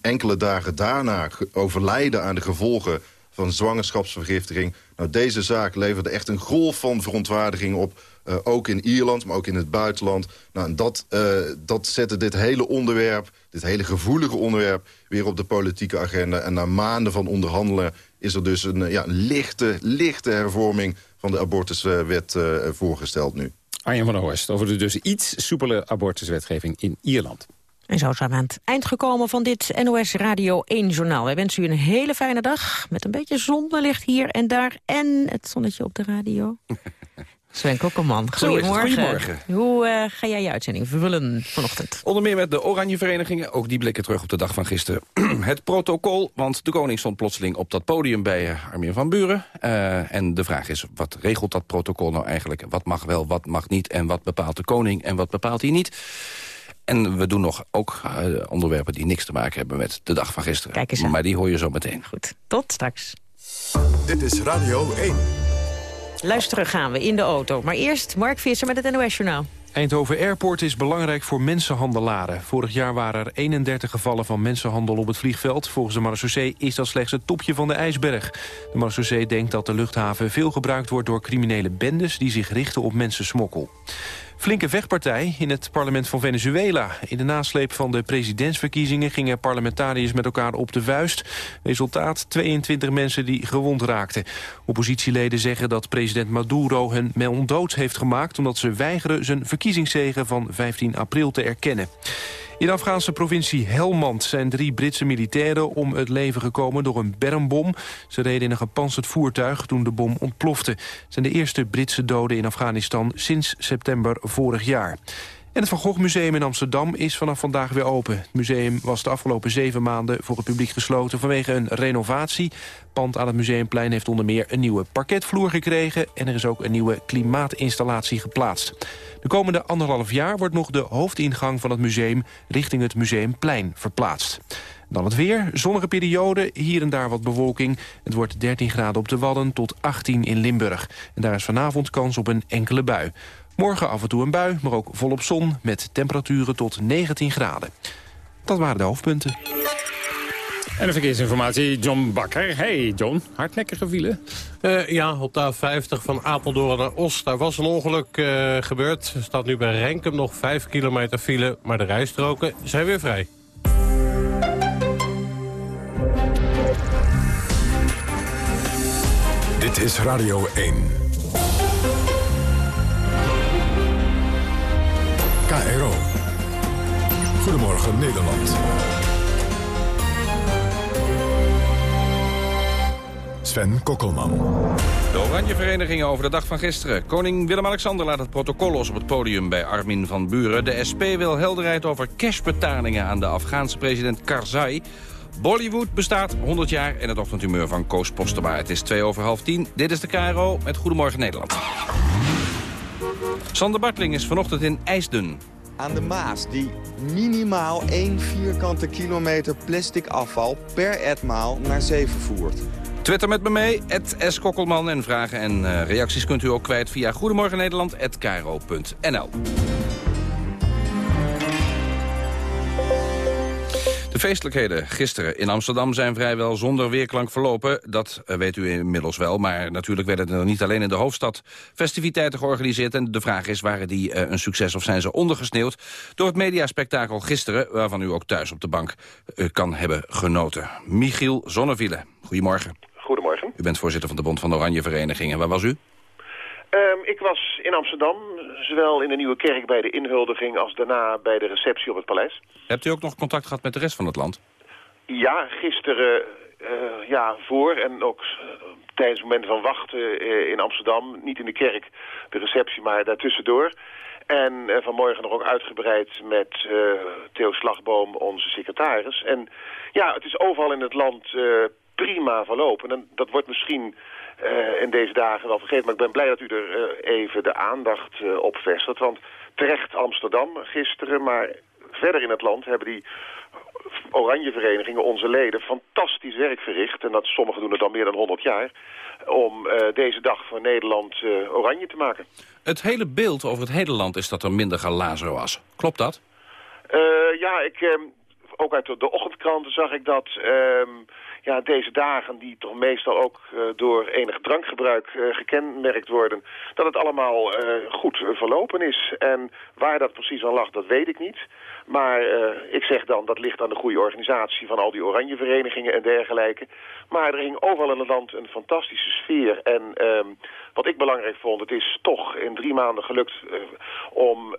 enkele dagen daarna overlijden aan de gevolgen van zwangerschapsvergiftiging. Nou, deze zaak leverde echt een golf van verontwaardiging op. eh, ook in Ierland, maar ook in het buitenland. Nou, en dat, eh, dat zette dit hele onderwerp, dit hele gevoelige onderwerp... weer op de politieke agenda. En na maanden van onderhandelen is er dus een, eh, ja, een lichte, lichte hervorming... van de abortuswet eh, voorgesteld nu. Arjen van der Horst over de dus iets soepele abortuswetgeving in Ierland. En zo zijn we aan het eind gekomen van dit NOS Radio 1-journaal. Wij wensen u een hele fijne dag met een beetje zonlicht hier en daar... en het zonnetje op de radio. <laughs> Sven Kokkelman, goedemorgen. Goedemorgen. Hoe eh, ga jij je uitzending vervullen vanochtend? Onder meer met de Oranje Verenigingen. Ook die blikken terug op de dag van gisteren. <clears throat> het protocol, want de koning stond plotseling op dat podium bij uh, Armin van Buren. Uh, en de vraag is, wat regelt dat protocol nou eigenlijk? Wat mag wel, wat mag niet? En wat bepaalt de koning en wat bepaalt hij niet? En we doen nog ook uh, onderwerpen die niks te maken hebben met de dag van gisteren. Kijk eens aan. Maar die hoor je zo meteen. Goed, tot straks. Dit is Radio 1. Luisteren gaan we in de auto. Maar eerst Mark Visser met het NOS-journaal. Eindhoven Airport is belangrijk voor mensenhandelaren. Vorig jaar waren er 31 gevallen van mensenhandel op het vliegveld. Volgens de marechaussee is dat slechts het topje van de ijsberg. De marechaussee denkt dat de luchthaven veel gebruikt wordt... door criminele bendes die zich richten op mensensmokkel. Flinke vechtpartij in het parlement van Venezuela. In de nasleep van de presidentsverkiezingen gingen parlementariërs met elkaar op de vuist. Resultaat 22 mensen die gewond raakten. Oppositieleden zeggen dat president Maduro hun monddood heeft gemaakt... omdat ze weigeren zijn verkiezingszegen van 15 april te erkennen. In de Afghaanse provincie Helmand zijn drie Britse militairen om het leven gekomen door een bermbom. Ze reden in een gepantserd voertuig toen de bom ontplofte. Het zijn de eerste Britse doden in Afghanistan sinds september vorig jaar. Het Van Gogh Museum in Amsterdam is vanaf vandaag weer open. Het museum was de afgelopen zeven maanden voor het publiek gesloten... vanwege een renovatie. Pand aan het Museumplein heeft onder meer een nieuwe parketvloer gekregen... en er is ook een nieuwe klimaatinstallatie geplaatst. De komende anderhalf jaar wordt nog de hoofdingang van het museum... richting het Museumplein verplaatst. Dan het weer, zonnige periode, hier en daar wat bewolking. Het wordt 13 graden op de Wadden tot 18 in Limburg. En daar is vanavond kans op een enkele bui. Morgen af en toe een bui, maar ook volop zon... met temperaturen tot 19 graden. Dat waren de hoofdpunten. En de verkeersinformatie, John Bakker. Hey John, hardnekkige file? Uh, ja, op de A50 van Apeldoorn naar Os. Daar was een ongeluk uh, gebeurd. Er staat nu bij Renkum nog 5 kilometer file, maar de rijstroken zijn weer vrij. Dit is Radio 1. KRO. Goedemorgen Nederland. Sven Kokkelman. De Oranje Verenigingen over de dag van gisteren. Koning Willem-Alexander laat het protocol los op het podium bij Armin van Buren. De SP wil helderheid over cashbetalingen aan de Afghaanse president Karzai. Bollywood bestaat 100 jaar en het ochtendhumeur van Koos Postema. Het is 2 over half 10. Dit is de KRO met Goedemorgen Nederland. Sander Bartling is vanochtend in IJsden. Aan de Maas, die minimaal 1 vierkante kilometer plastic afval per etmaal naar zee vervoert. Twitter met me mee, S. Kokkelman. En vragen en uh, reacties kunt u ook kwijt via Goedemorgen feestelijkheden gisteren in Amsterdam zijn vrijwel zonder weerklank verlopen. Dat eh, weet u inmiddels wel, maar natuurlijk werden er niet alleen in de hoofdstad festiviteiten georganiseerd. En de vraag is, waren die uh, een succes of zijn ze ondergesneeuwd door het mediaspectakel gisteren, waarvan u ook thuis op de bank uh, kan hebben genoten. Michiel Zonneviele, goedemorgen. Goedemorgen. U bent voorzitter van de Bond van de Oranje Verenigingen. Waar was u? Um, ik was in Amsterdam, zowel in de Nieuwe Kerk bij de inhuldiging... als daarna bij de receptie op het paleis. Hebt u ook nog contact gehad met de rest van het land? Ja, gisteren uh, ja, voor en ook uh, tijdens momenten van wachten uh, in Amsterdam. Niet in de kerk, de receptie, maar daartussendoor. En vanmorgen nog ook uitgebreid met Theo Slagboom, onze secretaris. En ja, het is overal in het land prima verlopen. En dat wordt misschien uh, in deze dagen wel vergeten. Maar ik ben blij dat u er uh, even de aandacht uh, op vestigt. Want terecht Amsterdam gisteren, maar verder in het land hebben die oranje verenigingen, onze leden, fantastisch werk verricht. En dat sommigen doen het al meer dan 100 jaar. Om deze dag voor Nederland oranje te maken. Het hele beeld over het hele land is dat er minder galazer was. Klopt dat? ja, ik, ook uit de, de ochtendkranten zag ik dat ehm, ja, deze dagen, die toch meestal ook uh, door enig drankgebruik uh, gekenmerkt worden, dat het allemaal uh, goed verlopen is. En waar dat precies aan lag, dat weet ik niet. Maar ik zeg dan, dat ligt aan de goede organisatie van al die oranje verenigingen en dergelijke. Maar er ging overal in het land een fantastische sfeer. En ehm, wat ik belangrijk vond, het is toch in drie maanden gelukt om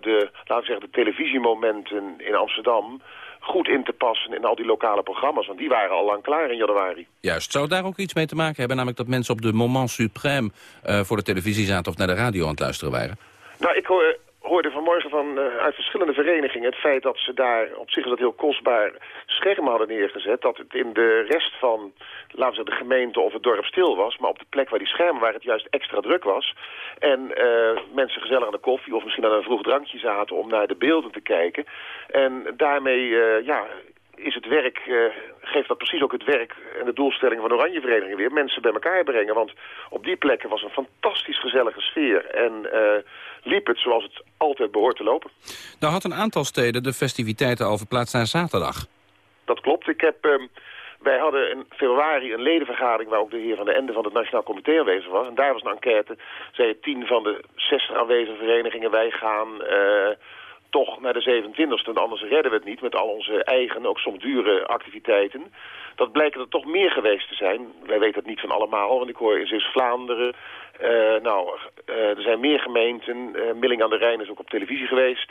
de, laten we zeggen, de televisiemomenten in Amsterdam goed in te passen in al die lokale programma's. Want die waren al lang klaar in januari. Juist. Zou daar ook iets mee te maken hebben? Namelijk dat mensen op de moment suprême uh, voor de televisie zaten... of naar de radio aan het luisteren waren? Nou, ik hoor, hoorde vanmorgen van, uh, uit verschillende verenigingen... het feit dat ze daar, op zich dat heel kostbaar, schermen hadden neergezet... dat het in de rest van, laten we zeggen, de gemeente of het dorp stil was... maar op de plek waar die schermen waren het juist extra druk was... en uh, mensen gezellig aan de koffie of misschien aan een vroeg drankje zaten... om naar de beelden te kijken. En daarmee, uh, ja, is het werk, uh, geeft dat precies ook het werk en de doelstelling van Oranje Vereniging weer, mensen bij elkaar brengen. Want op die plekken was een fantastisch gezellige sfeer en uh, liep het zoals het altijd behoort te lopen. Nou had een aantal steden de festiviteiten al verplaatst naar zaterdag. Dat klopt. Ik heb... Um, wij hadden in februari een ledenvergadering waar ook de heer Van de Ende van het Nationaal Comité aanwezig was. En daar was een enquête. Zei tien van de 60 aanwezige verenigingen, wij gaan uh, toch naar de 27ste. Anders redden we het niet met al onze eigen, ook soms dure activiteiten. Dat blijkt er toch meer geweest te zijn. Wij weten het niet van allemaal, want ik hoor in Zeeuws-Vlaanderen... Uh, nou, uh, er zijn meer gemeenten. Uh, Milling aan de Rijn is ook op televisie geweest.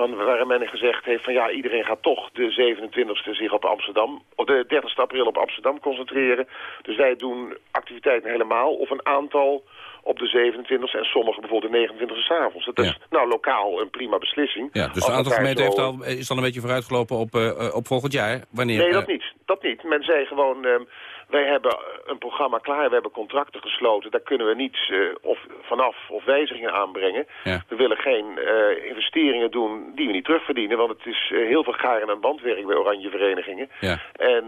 Van, waar men gezegd heeft van ja, iedereen gaat toch de 27e zich op Amsterdam... of de 30 april op Amsterdam concentreren. Dus wij doen activiteiten helemaal of een aantal op de 27e en sommige bijvoorbeeld de 29e s'avonds. Dat is nou lokaal een prima beslissing. Ja, dus een aantal gemeenten heeft al, is dan een beetje vooruitgelopen op, eh, eh, op volgend jaar. Wanneer, Nee, eh, dat niet. Dat niet. Men zei gewoon, ehm, wij hebben een programma klaar, we hebben contracten gesloten. Daar kunnen we niets eh, of vanaf of wijzigingen aanbrengen. Ja. We willen geen eh, investeringen doen die we niet terugverdienen. Want het is eh, heel veel garen en bandwerk bij oranje verenigingen. Ja. En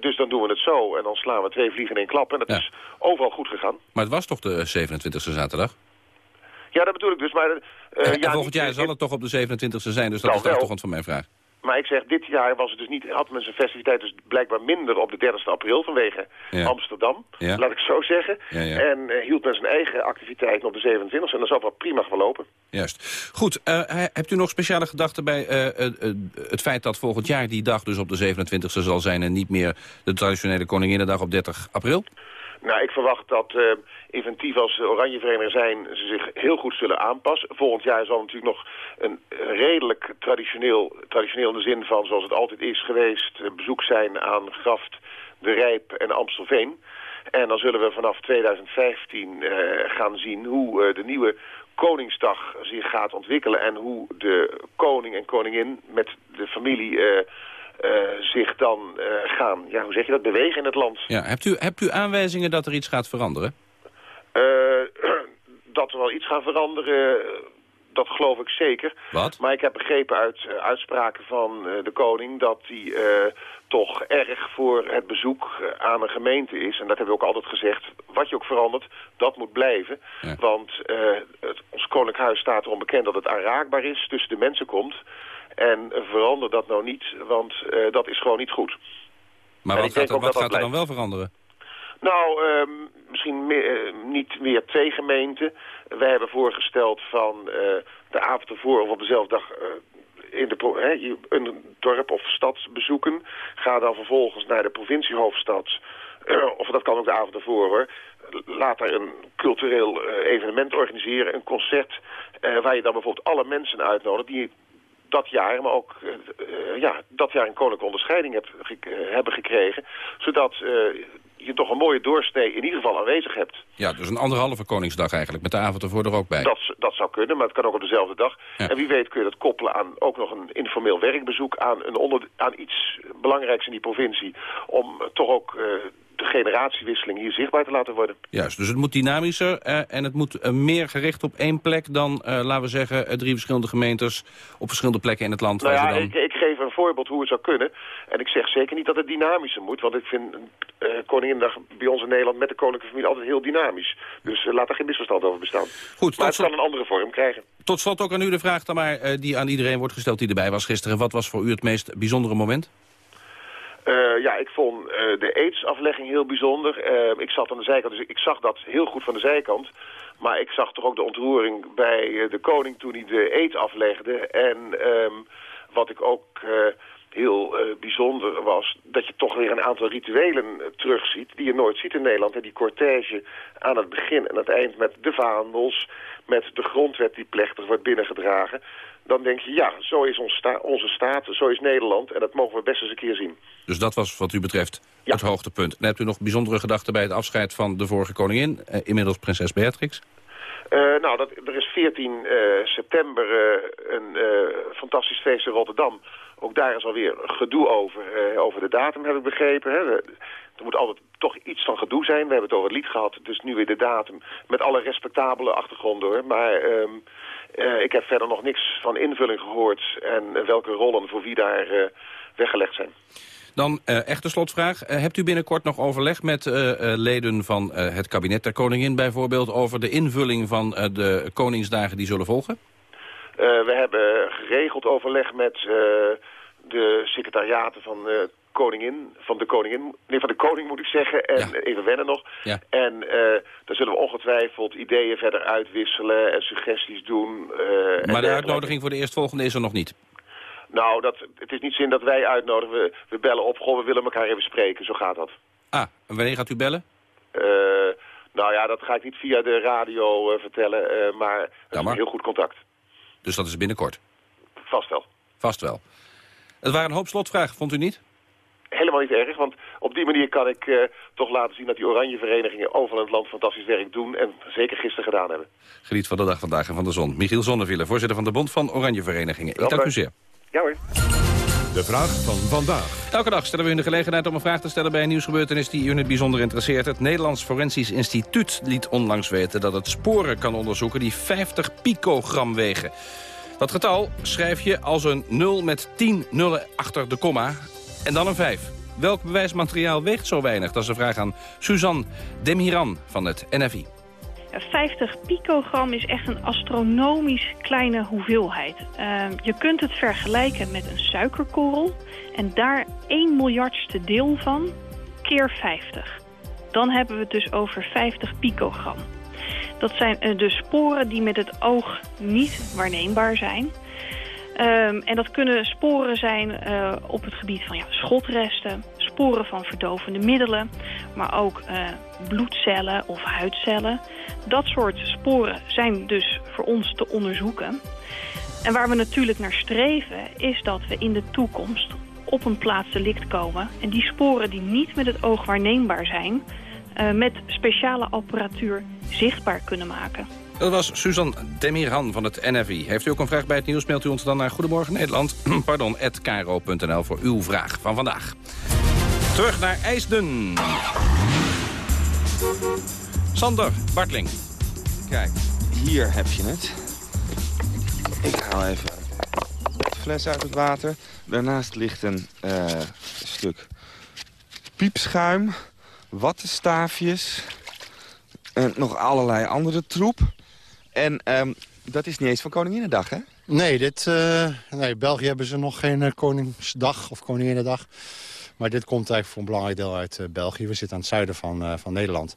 dus dan doen we het zo. En dan slaan we twee vliegen in één klap. En dat is overal goed gegaan. Maar het was toch de 27e zaterdag? Ja, dat bedoel ik dus. Maar, ja, volgend jaar zal het toch op de 27e zijn, dus dat Nou, is de achtergrond van mijn vraag. Maar ik zeg, dit jaar was het dus niet, had men zijn festiviteit dus blijkbaar minder op de 30 april vanwege Ja. Amsterdam, Ja. laat ik zo zeggen. Ja. En eh, hield men zijn eigen activiteiten op de 27 en dat zou wel prima gelopen. Juist. Goed, eh, he- hebt u nog speciale gedachten bij eh, het feit dat volgend jaar die dag dus op de 27e zal zijn... en niet meer de traditionele Koninginnedag op 30 april? Nou, ik verwacht dat eh, inventief als de Oranje Vereniging zijn, ze zich heel goed zullen aanpassen. Volgend jaar zal natuurlijk nog een redelijk traditioneel, traditioneel in de zin van zoals het altijd is geweest, eh, bezoek zijn aan Graft, De Rijp en Amstelveen. En dan zullen we vanaf 2015 eh, gaan zien hoe de nieuwe Koningsdag zich gaat ontwikkelen en hoe de koning en koningin met de familie zich dan eh, gaan, ja, hoe zeg je dat, bewegen in het land. Ja, hebt u, hebt u aanwijzingen dat er iets gaat veranderen? Eh, <clears throat> dat er wel iets gaan veranderen, eh, dat geloof ik zeker. Wat? Maar ik heb begrepen uit eh, uitspraken van eh, de koning... dat hij eh, toch erg voor het bezoek eh, aan een gemeente is. En dat hebben we ook altijd gezegd. Wat je ook verandert, dat moet blijven. Want eh, het, ons koninklijk huis staat erom bekend dat het aanraakbaar is... tussen de mensen komt. En verander dat nou niet, want eh, dat is gewoon niet goed. Maar En wat gaat, er, wat dat dat gaat er dan wel veranderen? Nou, ehm, misschien meer, eh, niet meer twee gemeenten. Wij hebben voorgesteld van eh, de avond ervoor of op dezelfde dag... in de, een dorp of stad bezoeken. Ga dan vervolgens naar de provinciehoofdstad. Eh, of dat kan ook de avond ervoor hoor. Laat daar een cultureel evenement organiseren. Een concert eh, waar je dan bijvoorbeeld alle mensen uitnodigt... die dat jaar, maar ook eh, eh, ja, dat jaar een koninklijke onderscheiding hebt, eh, hebben gekregen. Zodat je toch een mooie doorsnee in ieder geval aanwezig hebt. Ja, dus een anderhalve Koningsdag eigenlijk, met de avond ervoor er ook bij. Dat, dat zou kunnen, maar het kan ook op dezelfde dag. En wie weet kun je dat koppelen aan ook nog een informeel werkbezoek... aan, een onder, aan iets belangrijks in die provincie... om toch ook de generatiewisseling hier zichtbaar te laten worden. Juist, dus het moet dynamischer eh, en het moet eh, meer gericht op één plek dan, eh, laten we zeggen, drie verschillende gemeentes op verschillende plekken in het land. Nou ja, dan... ik, ik geef een voorbeeld hoe het zou kunnen. En ik zeg zeker niet dat het dynamischer moet. Want ik vind Koninginnedag bij ons in Nederland met de koninklijke familie altijd heel dynamisch. Dus laat er geen misverstand over bestaan. Goed, maar het tot kan een andere vorm krijgen. Tot slot ook aan u de vraag dan maar, die aan iedereen wordt gesteld die erbij was gisteren. Wat was voor u het meest bijzondere moment? Eh, ja, ik vond eh, de aids-aflegging heel bijzonder. Eh, ik zat aan de zijkant, dus ik zag dat heel goed van de zijkant. Maar ik zag toch ook de ontroering bij de koning toen hij de eet aflegde. En ehm, wat ik ook heel bijzonder was, dat je toch weer een aantal rituelen terugziet... die je nooit ziet in Nederland. En die cortège aan het begin en het eind met de vaandels... met de grondwet die plechtig wordt binnengedragen... dan denk je, ja, zo is ons sta- onze staat, zo is Nederland... en dat mogen we best eens een keer zien. Dus dat was wat u betreft het hoogtepunt. En hebt u nog bijzondere gedachten bij het afscheid van de vorige koningin, eh, inmiddels prinses Beatrix? Eh, nou, dat, er is 14 eh, september een fantastisch feest in Rotterdam. Ook daar is alweer gedoe over, over de datum, heb ik begrepen. Hè. Er moet altijd toch iets van gedoe zijn. We hebben het over het lied gehad, dus nu weer de datum. Met alle respectabele achtergronden hoor. Maar ehm, eh, ik heb verder nog niks van invulling gehoord... en welke rollen voor wie daar eh, weggelegd zijn. Dan eh echte slotvraag. Eh, hebt u binnenkort nog overleg met eh, eh, leden van eh, het kabinet der koningin bijvoorbeeld... over de invulling van eh, de koningsdagen die zullen volgen? Eh, we hebben geregeld overleg met eh, de secretariaten van eh, koningin, van de koningin, nee, van de koning moet ik zeggen, en even wennen nog. Ja. En eh daar zullen we ongetwijfeld ideeën verder uitwisselen en suggesties doen. eh, maar de uitnodiging voor de eerstvolgende is er nog niet. Nou, dat, het is niet zin dat wij uitnodigen. We, we bellen op, goh, we willen elkaar even spreken. Zo gaat dat. Ah, en wanneer gaat u bellen? Eh, nou ja, dat ga ik niet via de radio vertellen, maar het is maar- een heel goed contact. Dus dat is binnenkort. Vast wel. Vast wel. Het waren een hoop slotvragen, vond u niet? Helemaal niet erg, want op die manier kan ik uh, toch laten zien dat die oranje verenigingen overal in het land fantastisch werk doen en zeker gisteren gedaan hebben. Geniet van de dag vandaag en van de zon. Michiel Zonneville, voorzitter van de Bond van Oranje Verenigingen. Ik dank u zeer. Ja hoor. De vraag van vandaag. Elke dag stellen we u de gelegenheid om een vraag te stellen bij een nieuwsgebeurtenis die u in het bijzonder interesseert. Het Nederlands Forensisch Instituut liet onlangs weten dat het sporen kan onderzoeken die 50 picogram wegen. Dat getal schrijf je als een 0 met 10 nullen achter de komma en dan een 5. Welk bewijsmateriaal weegt zo weinig? Dat is een vraag aan Suzanne Demiran van het NFI. 50 picogram is echt een astronomisch kleine hoeveelheid. Uh, je kunt het vergelijken met een suikerkorrel en daar 1 miljardste deel van keer 50. Dan hebben we het dus over 50 picogram. Dat zijn uh, de sporen die met het oog niet waarneembaar zijn. Um, en dat kunnen sporen zijn uh, op het gebied van ja, schotresten, sporen van verdovende middelen, maar ook uh, bloedcellen of huidcellen. Dat soort sporen zijn dus voor ons te onderzoeken. En waar we natuurlijk naar streven is dat we in de toekomst op een plaats delict komen. En die sporen die niet met het oog waarneembaar zijn, uh, met speciale apparatuur zichtbaar kunnen maken. Dat was Suzanne Demirhan van het NFI. Heeft u ook een vraag bij het nieuws, mailt u ons dan naar Goedemorgen Nederland. <clears throat> pardon, voor uw vraag van vandaag. Terug naar IJsden. Sander Bartling. Kijk, hier heb je het. Ik haal even de fles uit het water. Daarnaast ligt een uh, stuk piepschuim, wattenstaafjes... en nog allerlei andere troep. En um, dat is niet eens van Koninginnedag, hè? Nee, dit, uh, nee, België hebben ze nog geen uh, Koningsdag of Koninginnedag. Maar dit komt eigenlijk voor een belangrijk deel uit uh, België. We zitten aan het zuiden van, van Nederland,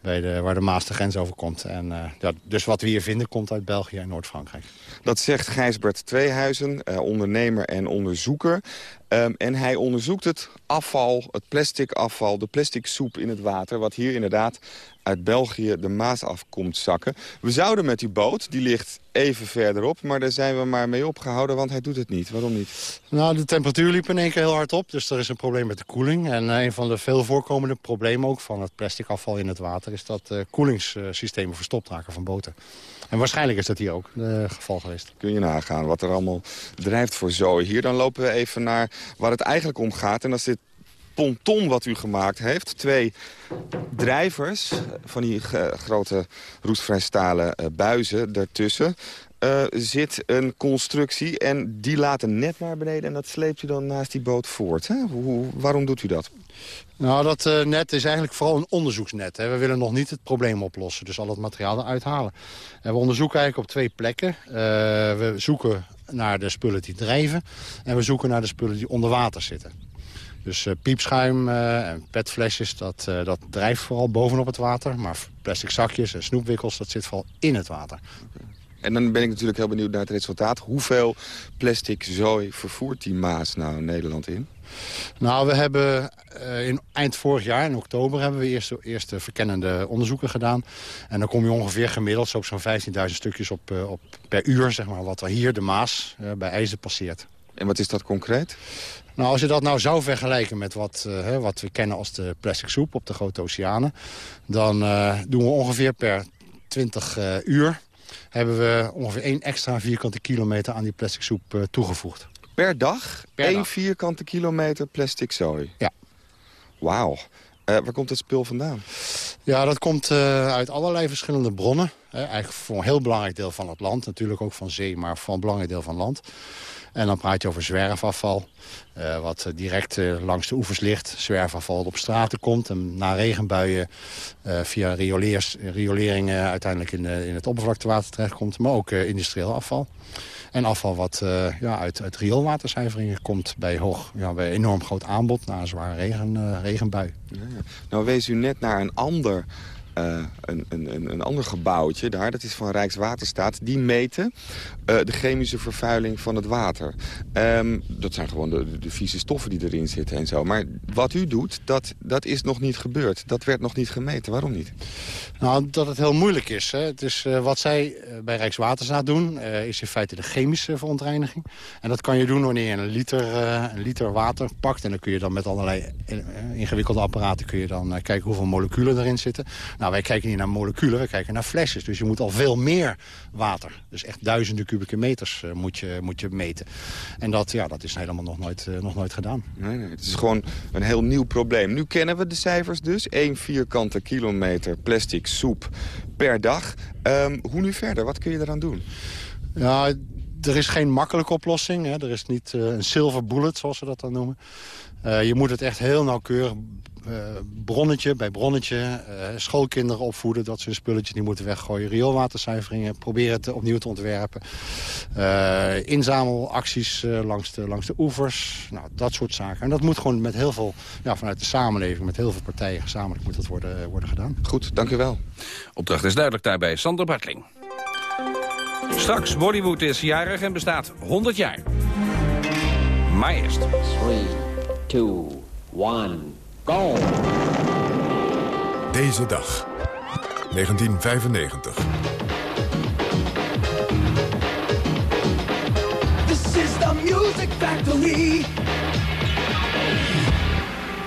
bij de, waar de Maas de grens over komt. En, ja, dus wat we hier vinden komt uit België en Noord-Frankrijk. Dat zegt Gijsbert Tweehuizen, ondernemer en onderzoeker. Um, en hij onderzoekt het afval, het plastic afval, de plastic soep in het water... wat hier inderdaad uit België de Maas af komt zakken. We zouden met die boot, die ligt even verderop... maar daar zijn we maar mee opgehouden, want hij doet het niet. Waarom niet? Nou, de temperatuur liep in één keer heel hard op, dus er is een probleem met de koeling. En uh, een van de veel voorkomende problemen ook van het plastic afval in het water... is dat uh, koelingssystemen verstopt raken van boten. En waarschijnlijk is dat hier ook het geval geweest. Kun je nagaan wat er allemaal drijft voor zooi hier. Dan lopen we even naar waar het eigenlijk om gaat. En dat is dit ponton wat u gemaakt heeft. Twee drijvers van die grote roestvrij stalen uh, buizen daartussen. Uh, zit een constructie en die laten net naar beneden... en dat sleept u dan naast die boot voort. Hè? Hoe, waarom doet u dat? Nou, dat net is eigenlijk vooral een onderzoeksnet. Hè. We willen nog niet het probleem oplossen, dus al het materiaal eruit halen. En we onderzoeken eigenlijk op twee plekken. We zoeken naar de spullen die drijven en we zoeken naar de spullen die onder water zitten. Dus uh, piepschuim uh, en petflesjes, dat, uh, dat drijft vooral bovenop het water. Maar plastic zakjes en snoepwikkels, dat zit vooral in het water. En dan ben ik natuurlijk heel benieuwd naar het resultaat. Hoeveel plastic zooi vervoert die Maas nou Nederland in? Nou, we hebben in eind vorig jaar, in oktober, hebben we eerst, eerste verkennende onderzoeken gedaan. En dan kom je ongeveer gemiddeld zo op zo'n 15.000 stukjes op, op, per uur, zeg maar, wat er hier de Maas bij IJzer passeert. En wat is dat concreet? Nou, als je dat nou zou vergelijken met wat, uh, wat we kennen als de plastic soep op de grote oceanen... dan uh, doen we ongeveer per 20 uh, uur hebben we ongeveer één extra vierkante kilometer aan die plastic soep toegevoegd. Per dag? Per dag. vierkante kilometer plastic zooi? Ja. Wauw. waar komt het spul vandaan? Ja, dat komt uit allerlei verschillende bronnen. eigenlijk voor een heel belangrijk deel van het land. Natuurlijk ook van zee, maar voor een belangrijk deel van land. En dan praat je over zwerfafval, uh, wat direct uh, langs de oevers ligt. Zwerfafval dat op straten komt en na regenbuien uh, via rioleringen uiteindelijk in, in het oppervlaktewater terechtkomt. Maar ook industrieel afval. En afval wat ja, uit, uit komt bij, hoog, ja, bij enorm groot aanbod na een zware regen, regenbui. Ja. Nou wees u net naar een ander een, een, een ander gebouwtje daar, dat is van Rijkswaterstaat. Die meten de chemische vervuiling van het water. Ehm, dat zijn gewoon de, de, vieze stoffen die erin zitten en zo. Maar wat u doet, dat, dat is nog niet gebeurd. Dat werd nog niet gemeten. Waarom niet? Nou, dat het heel moeilijk is. Hè. Het is wat zij bij Rijkswaterstaat doen, is in feite de chemische verontreiniging. En dat kan je doen wanneer je een liter, een liter water pakt. En dan kun je dan met allerlei ingewikkelde apparaten kun je dan kijken hoeveel moleculen erin zitten. Wij kijken niet naar moleculen, wij kijken naar flesjes. Dus je moet al veel meer water, dus echt duizenden kubieke meters uh, moet, je, moet je meten. En dat, ja, dat is helemaal nog nooit, uh, nog nooit gedaan. Nee, nee, het is gewoon een heel nieuw probleem. Nu kennen we de cijfers dus. 1 vierkante kilometer plastic soep per dag. Um, hoe nu verder? Wat kun je eraan doen? Ja, er is geen makkelijke oplossing. Hè. Er is niet uh, een silver bullet, zoals ze dat dan noemen. Uh, je moet het echt heel nauwkeurig uh, bronnetje bij bronnetje. Uh, schoolkinderen opvoeden dat ze hun spulletjes niet moeten weggooien. Rioolwaterzuiveringen, proberen het opnieuw te ontwerpen. Uh, inzamelacties langs, de, langs de oevers. Nou, dat soort zaken. En dat moet gewoon met heel veel, ja, vanuit de samenleving... met heel veel partijen gezamenlijk moet dat worden, worden gedaan. Goed, dank u wel. Opdracht is duidelijk daarbij. Sander Bartling. Straks, Bollywood is jarig en bestaat 100 jaar. Maar eerst. 3, 2, 1... Go! Deze dag, 1995. This is the music factory.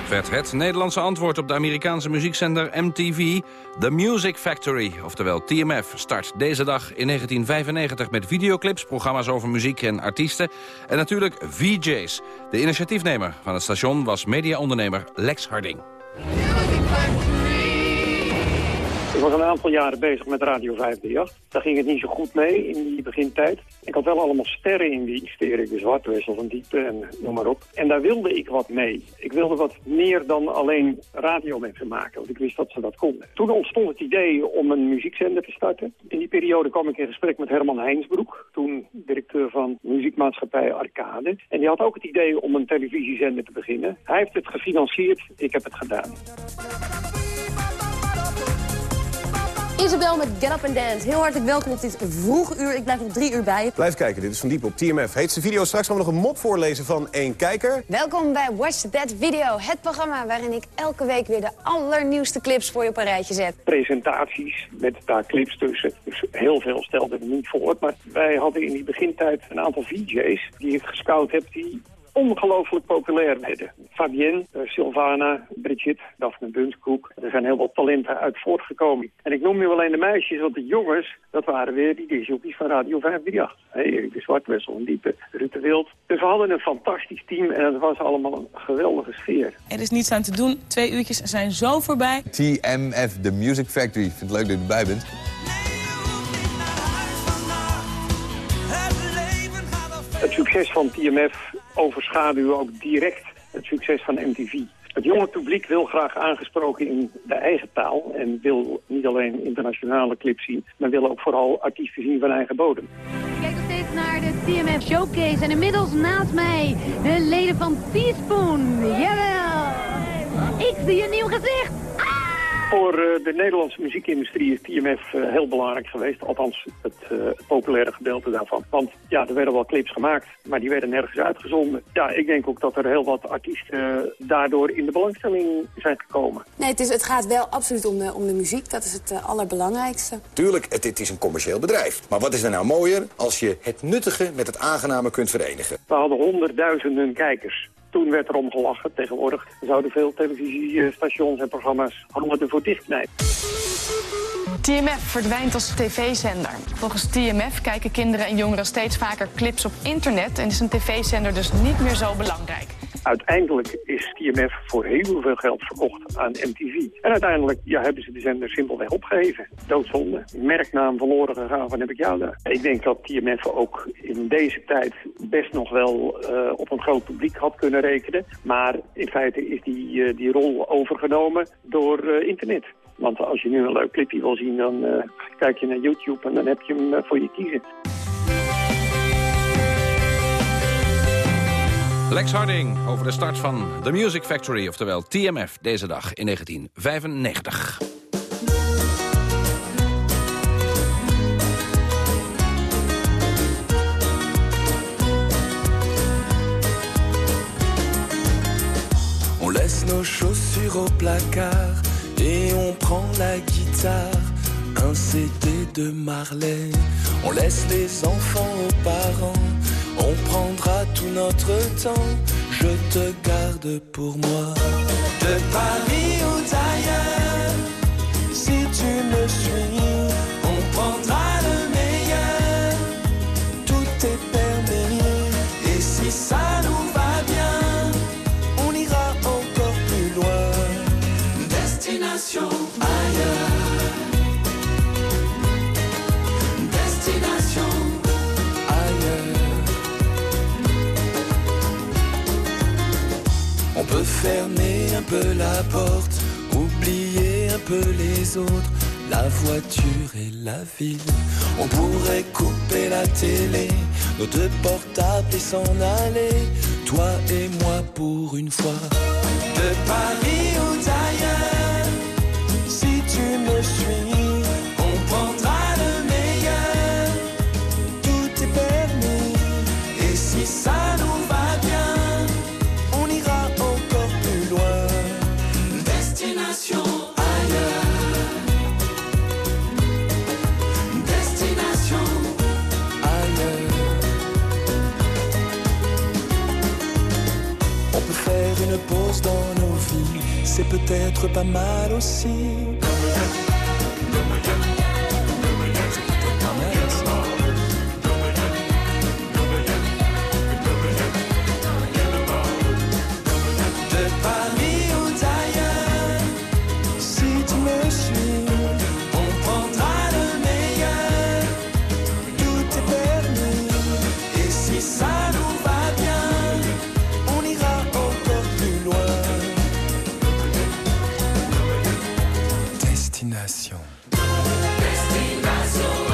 Werd het Nederlandse antwoord op de Amerikaanse muziekzender MTV... The Music Factory, oftewel TMF, start deze dag in 1995... met videoclips, programma's over muziek en artiesten... en natuurlijk VJ's. De initiatiefnemer van het station was mediaondernemer Lex Harding. Ik was een aantal jaren bezig met Radio 538. Daar ging het niet zo goed mee in die begintijd. Ik had wel allemaal sterren in die sterren, de zwartwissel van diepte en noem maar op. En daar wilde ik wat mee. Ik wilde wat meer dan alleen radio met ze maken, want ik wist dat ze dat konden. Toen ontstond het idee om een muziekzender te starten. In die periode kwam ik in gesprek met Herman Heinsbroek, toen directeur van muziekmaatschappij Arcade. En die had ook het idee om een televisiezender te beginnen. Hij heeft het gefinancierd, ik heb het gedaan. Isabel met Get Up and Dance. Heel hartelijk welkom op dit vroege uur. Ik blijf nog drie uur bij. Blijf kijken, dit is Van Diep op TMF. Heetste video. Straks gaan we nog een mop voorlezen van één kijker. Welkom bij Watch That Video. Het programma waarin ik elke week weer de allernieuwste clips voor je op een rijtje zet. Presentaties met daar clips tussen. Dus heel veel stelde ik niet voor. Maar wij hadden in die begintijd een aantal VJ's die ik gescout heb... die ongelooflijk populair werden. Fabienne, eh, Sylvana, Bridget, Daphne Bunskoek. Er zijn heel wat talenten uit voortgekomen. En ik noem nu alleen de meisjes, want de jongens, dat waren weer die disjockeys van Radio 538. Hey, Erik de Zwartwessel en Diepe, Ruud de Wild. Dus we hadden een fantastisch team en het was allemaal een geweldige sfeer. Er is niets aan te doen. Twee uurtjes zijn zo voorbij. TMF, The Music Factory. Ik vind het leuk dat je erbij bent. Het succes van TMF overschaduwen ook direct het succes van MTV. Het jonge publiek wil graag aangesproken in de eigen taal... en wil niet alleen internationale clips zien... maar wil ook vooral artiesten zien van eigen bodem. Kijk nog steeds naar de TMF Showcase en inmiddels naast mij de leden van Teaspoon. Jawel! Ik zie een nieuw gezicht! Voor eh, de Nederlandse muziekindustrie is TMF eh, heel belangrijk geweest. Althans, het, uh, populaire gedeelte daarvan. Want ja, er werden wel clips gemaakt, maar die werden nergens uitgezonden. Ja, ik denk ook dat er heel wat artiesten daardoor in de belangstelling zijn gekomen. Nee, het, is, het gaat wel absoluut om de, om de muziek. Dat is het allerbelangrijkste. Tuurlijk, het, het is een commercieel bedrijf. Maar wat is er nou mooier als je het nuttige met het aangename kunt verenigen? We hadden honderdduizenden kijkers. Toen werd er om gelachen. Tegenwoordig zouden veel televisiestations en programma's handen ervoor dichtknijpen. TMF verdwijnt als tv-zender. Volgens TMF kijken kinderen en jongeren steeds vaker clips op internet... en is een tv-zender dus niet meer zo belangrijk. Uiteindelijk is TMF voor heel veel geld verkocht aan MTV. En uiteindelijk ja, hebben ze de zender simpelweg opgegeven. Doodzonde. Merknaam verloren gegaan van heb ik jou daar. Ik denk dat TMF ook in deze tijd best nog wel uh, op een groot publiek had kunnen rekenen. Maar in feite is die, uh, die rol overgenomen door uh, internet. Want als je nu een leuk clipje wil zien, dan uh, kijk je naar YouTube en dan heb je hem voor je kiezen. Lex Harding over de start van The Music Factory, oftewel TMF, deze dag in 1995. Nos chaussures au placard et on prend la guitare, un CD de Marley. On laisse les enfants aux parents, on prendra tout notre temps. Je te garde pour moi. De Paris ou d'ailleurs, si tu me suis, Fermer un peu la porte, oublier un peu les autres, la voiture et la ville. On pourrait couper la télé, nos deux portables et s'en aller, toi et moi pour une fois. De Paris ou d'ailleurs, si tu me suis, pause dans nos vies, c'est peut-être pas mal aussi. Destination. Destination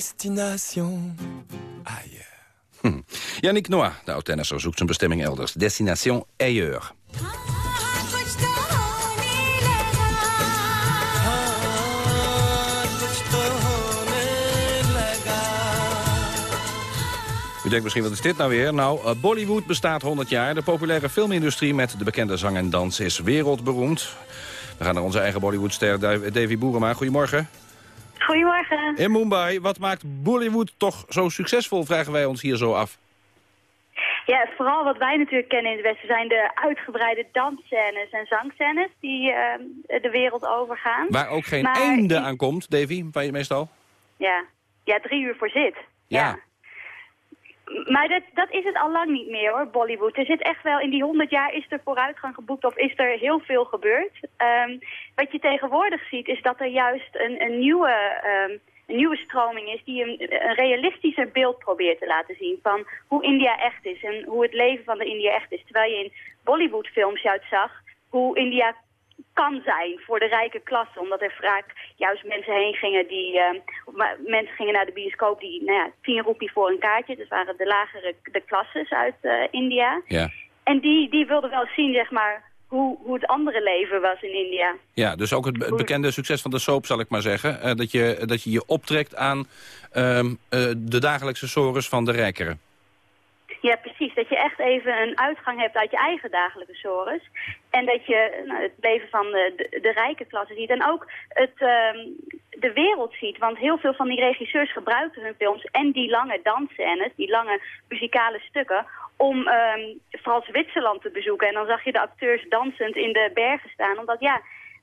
Destination. Hm. Yannick Noah, de oud-tennisser, zoekt zijn bestemming elders. Destination ailleurs. U denkt misschien, wat is dit nou weer? Nou, eh, Bollywood bestaat 100 jaar. De populaire filmindustrie met de bekende zang en dans is wereldberoemd. We gaan naar onze eigen Bollywoodster Dav- Davy Boerema. Goedemorgen. Goedemorgen. In Mumbai, wat maakt Bollywood toch zo succesvol, vragen wij ons hier zo af. Ja, vooral wat wij natuurlijk kennen in het Westen zijn de uitgebreide dansscènes en zangscènes die eh, de wereld overgaan. Waar ook geen Maar einde in- aan komt, Davy, meestal. Ja. ja, drie uur voor zit. Ja. Maar dat, dat is het al lang niet meer hoor, Bollywood. Er zit echt wel, in die honderd jaar is er vooruitgang geboekt of is er heel veel gebeurd. Ehm, wat je tegenwoordig ziet is dat er juist een, een, nieuwe, ehm, een nieuwe stroming is die een, een realistischer beeld probeert te laten zien van hoe India echt is en hoe het leven van de India echt is. Terwijl je in Bollywood films juist zag hoe India kan zijn voor de rijke klasse. Omdat er vaak juist mensen heen gingen die... eh, mensen gingen naar de bioscoop die, nou ja, 10 roepie voor een kaartje. Dat waren de lagere de klasses uit eh, India. Ja. En die, die wilden wel zien, zeg maar, hoe, hoe het andere leven was in India. Ja, dus ook het, be- het bekende succes van de soap, zal ik maar zeggen. Eh, dat, je, dat je je optrekt aan ehm, eh, de dagelijkse sores van de rijkeren. Ja, precies. Dat je echt even een uitgang hebt uit je eigen dagelijke sores. En dat je nou, het leven van de, de, rijke klasse ziet. En ook het, ehm, de wereld ziet. Want heel veel van die regisseurs gebruikten hun films en die lange dansscènes, die lange muzikale stukken, om ehm, vooral Zwitserland te bezoeken. En dan zag je de acteurs dansend in de bergen staan. Omdat ja,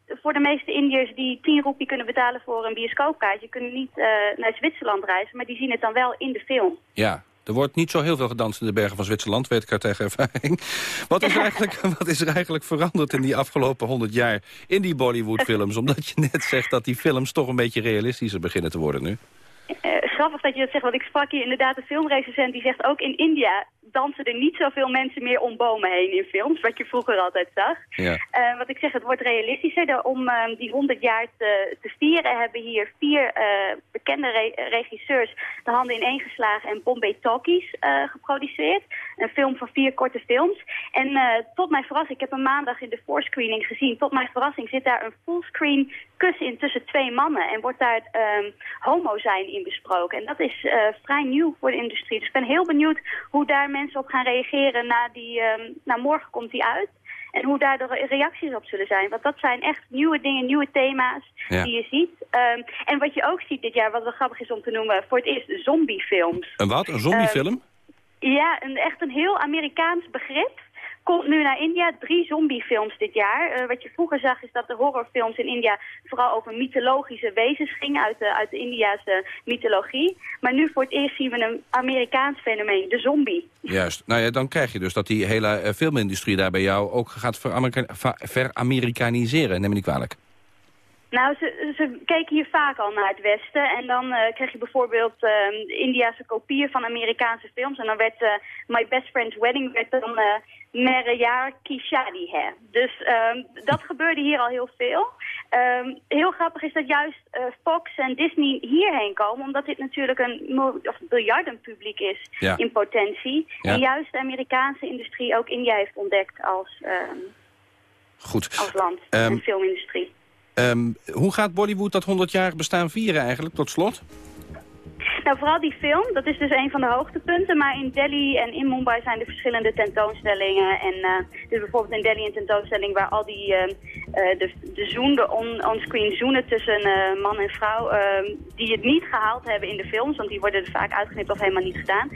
voor de meeste Indiërs die 10 roepie kunnen betalen voor een bioscoopkaartje, kunnen niet eh, naar Zwitserland reizen, maar die zien het dan wel in de film. Ja, er wordt niet zo heel veel gedanst in de bergen van Zwitserland, weet ik uit eigen ervaring. Wat is, er eigenlijk, <laughs> wat is er eigenlijk veranderd in die afgelopen honderd jaar in die Bollywood-films? <laughs> Omdat je net zegt dat die films toch een beetje realistischer beginnen te worden nu. Eh, grappig dat je dat zegt, want ik sprak hier inderdaad een filmrecensent die zegt ook in India dansen er niet zoveel mensen meer om bomen heen in films, wat je vroeger altijd zag. Ja. Uh, wat ik zeg, het wordt realistischer. Om uh, die 100 jaar te, te, vieren hebben hier vier uh, bekende re regisseurs de handen ineengeslagen en Bombay Talkies geproduceerd. Een film van vier korte films. En tot mijn verrassing, ik heb een maandag in de voorscreening gezien, tot mijn verrassing zit daar een fullscreen kus in tussen twee mannen en wordt daar um, homo zijn in besproken. En dat is vrij nieuw voor de industrie. Dus ik ben heel benieuwd hoe daar mensen op gaan reageren na die, um, nou morgen komt die uit. En hoe daar de reacties op zullen zijn. Want dat zijn echt nieuwe dingen, nieuwe thema's ja. die je ziet. Um, en wat je ook ziet dit jaar, wat wel grappig is om te noemen... voor het eerst zombiefilms. Een wat? Een zombiefilm? Um, ja, een, echt een heel Amerikaans begrip komt nu naar India. Drie zombiefilms dit jaar. Uh, wat je vroeger zag is dat de horrorfilms in India vooral over mythologische wezens gingen uit de, uit de Indiase mythologie. Maar nu voor het eerst zien we een Amerikaans fenomeen, de zombie. Juist. Nou ja, dan krijg je dus dat die hele uh, filmindustrie daar bij jou ook gaat ver-Amerikaniseren. Neem me niet kwalijk. Nou, ze, ze keken hier vaak al naar het Westen. En dan uh, kreeg je bijvoorbeeld uh, Indiase kopieën van Amerikaanse films. En dan werd uh, My Best Friend's Wedding werd dan Mere Jaar Ki Shadi Hai. Dus um, dat gebeurde hier al heel veel. Um, heel grappig is dat juist Fox en Disney hierheen komen. Omdat dit natuurlijk een of biljardenpubliek is ja. in potentie. Ja. En juist de Amerikaanse industrie ook India heeft ontdekt als, Goed. als land. Um, de filmindustrie. Um, hoe gaat Bollywood dat 100-jarig bestaan vieren eigenlijk, tot slot? Nou, vooral die film, dat is dus een van de hoogtepunten. Maar in Delhi en in Mumbai zijn er verschillende tentoonstellingen. En uh, dus bijvoorbeeld in Delhi een tentoonstelling waar al die, uh, de, de zoen, de on-screen on zoenen tussen man en vrouw... die het niet gehaald hebben in de films, want die worden er vaak uitgeknipt of helemaal niet gedaan...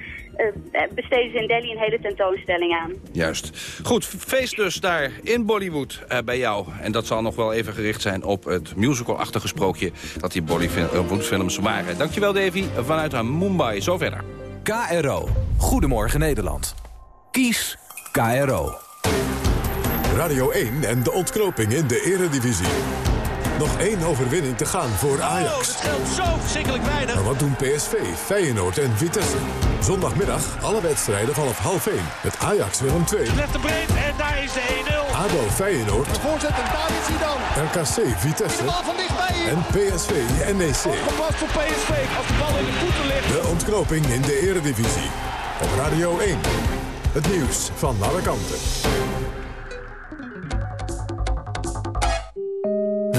besteden ze in Delhi een hele tentoonstelling aan. Juist. Goed, feest dus daar in Bollywood bij jou. En dat zal nog wel even gericht zijn op het musical-achtige sprookje... dat die Bollywood-films waren. Dankjewel, Davy. Vanuit Mumbai. Zo verder. KRO. Goedemorgen Nederland. Kies KRO. Radio 1 en de ontknoping in de eredivisie. Nog één overwinning te gaan voor Ajax. Oh, dat scheelt zo verschrikkelijk weinig. Maar wat doen PSV, Feyenoord en Vitesse? Zondagmiddag alle wedstrijden vanaf half 1. Met Ajax Willem 2. Left de breed en daar is de 1-0. ADO Feyenoord. De voorzet en David Zidane. RKC Vitesse. De bal van dichtbij. En PSV NEC. Gepast voor PSV als de bal in de voeten ligt. De ontknoping in de eredivisie. Op Radio 1. Het nieuws van alle kanten.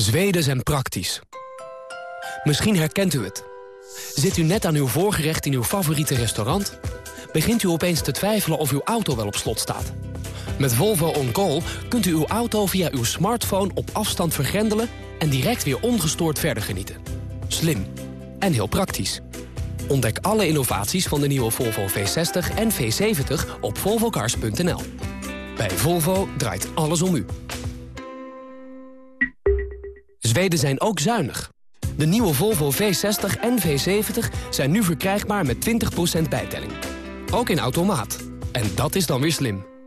Zweden zijn praktisch. Misschien herkent u het. Zit u net aan uw voorgerecht in uw favoriete restaurant? Begint u opeens te twijfelen of uw auto wel op slot staat? Met Volvo On Call kunt u uw auto via uw smartphone op afstand vergrendelen... en direct weer ongestoord verder genieten. Slim en heel praktisch. Ontdek alle innovaties van de nieuwe Volvo V60 en V70 op volvocars.nl. Bij Volvo draait alles om u. Zweden zijn ook zuinig. De nieuwe Volvo V60 en V70 zijn nu verkrijgbaar met 20% bijtelling. Ook in automaat. En dat is dan weer slim.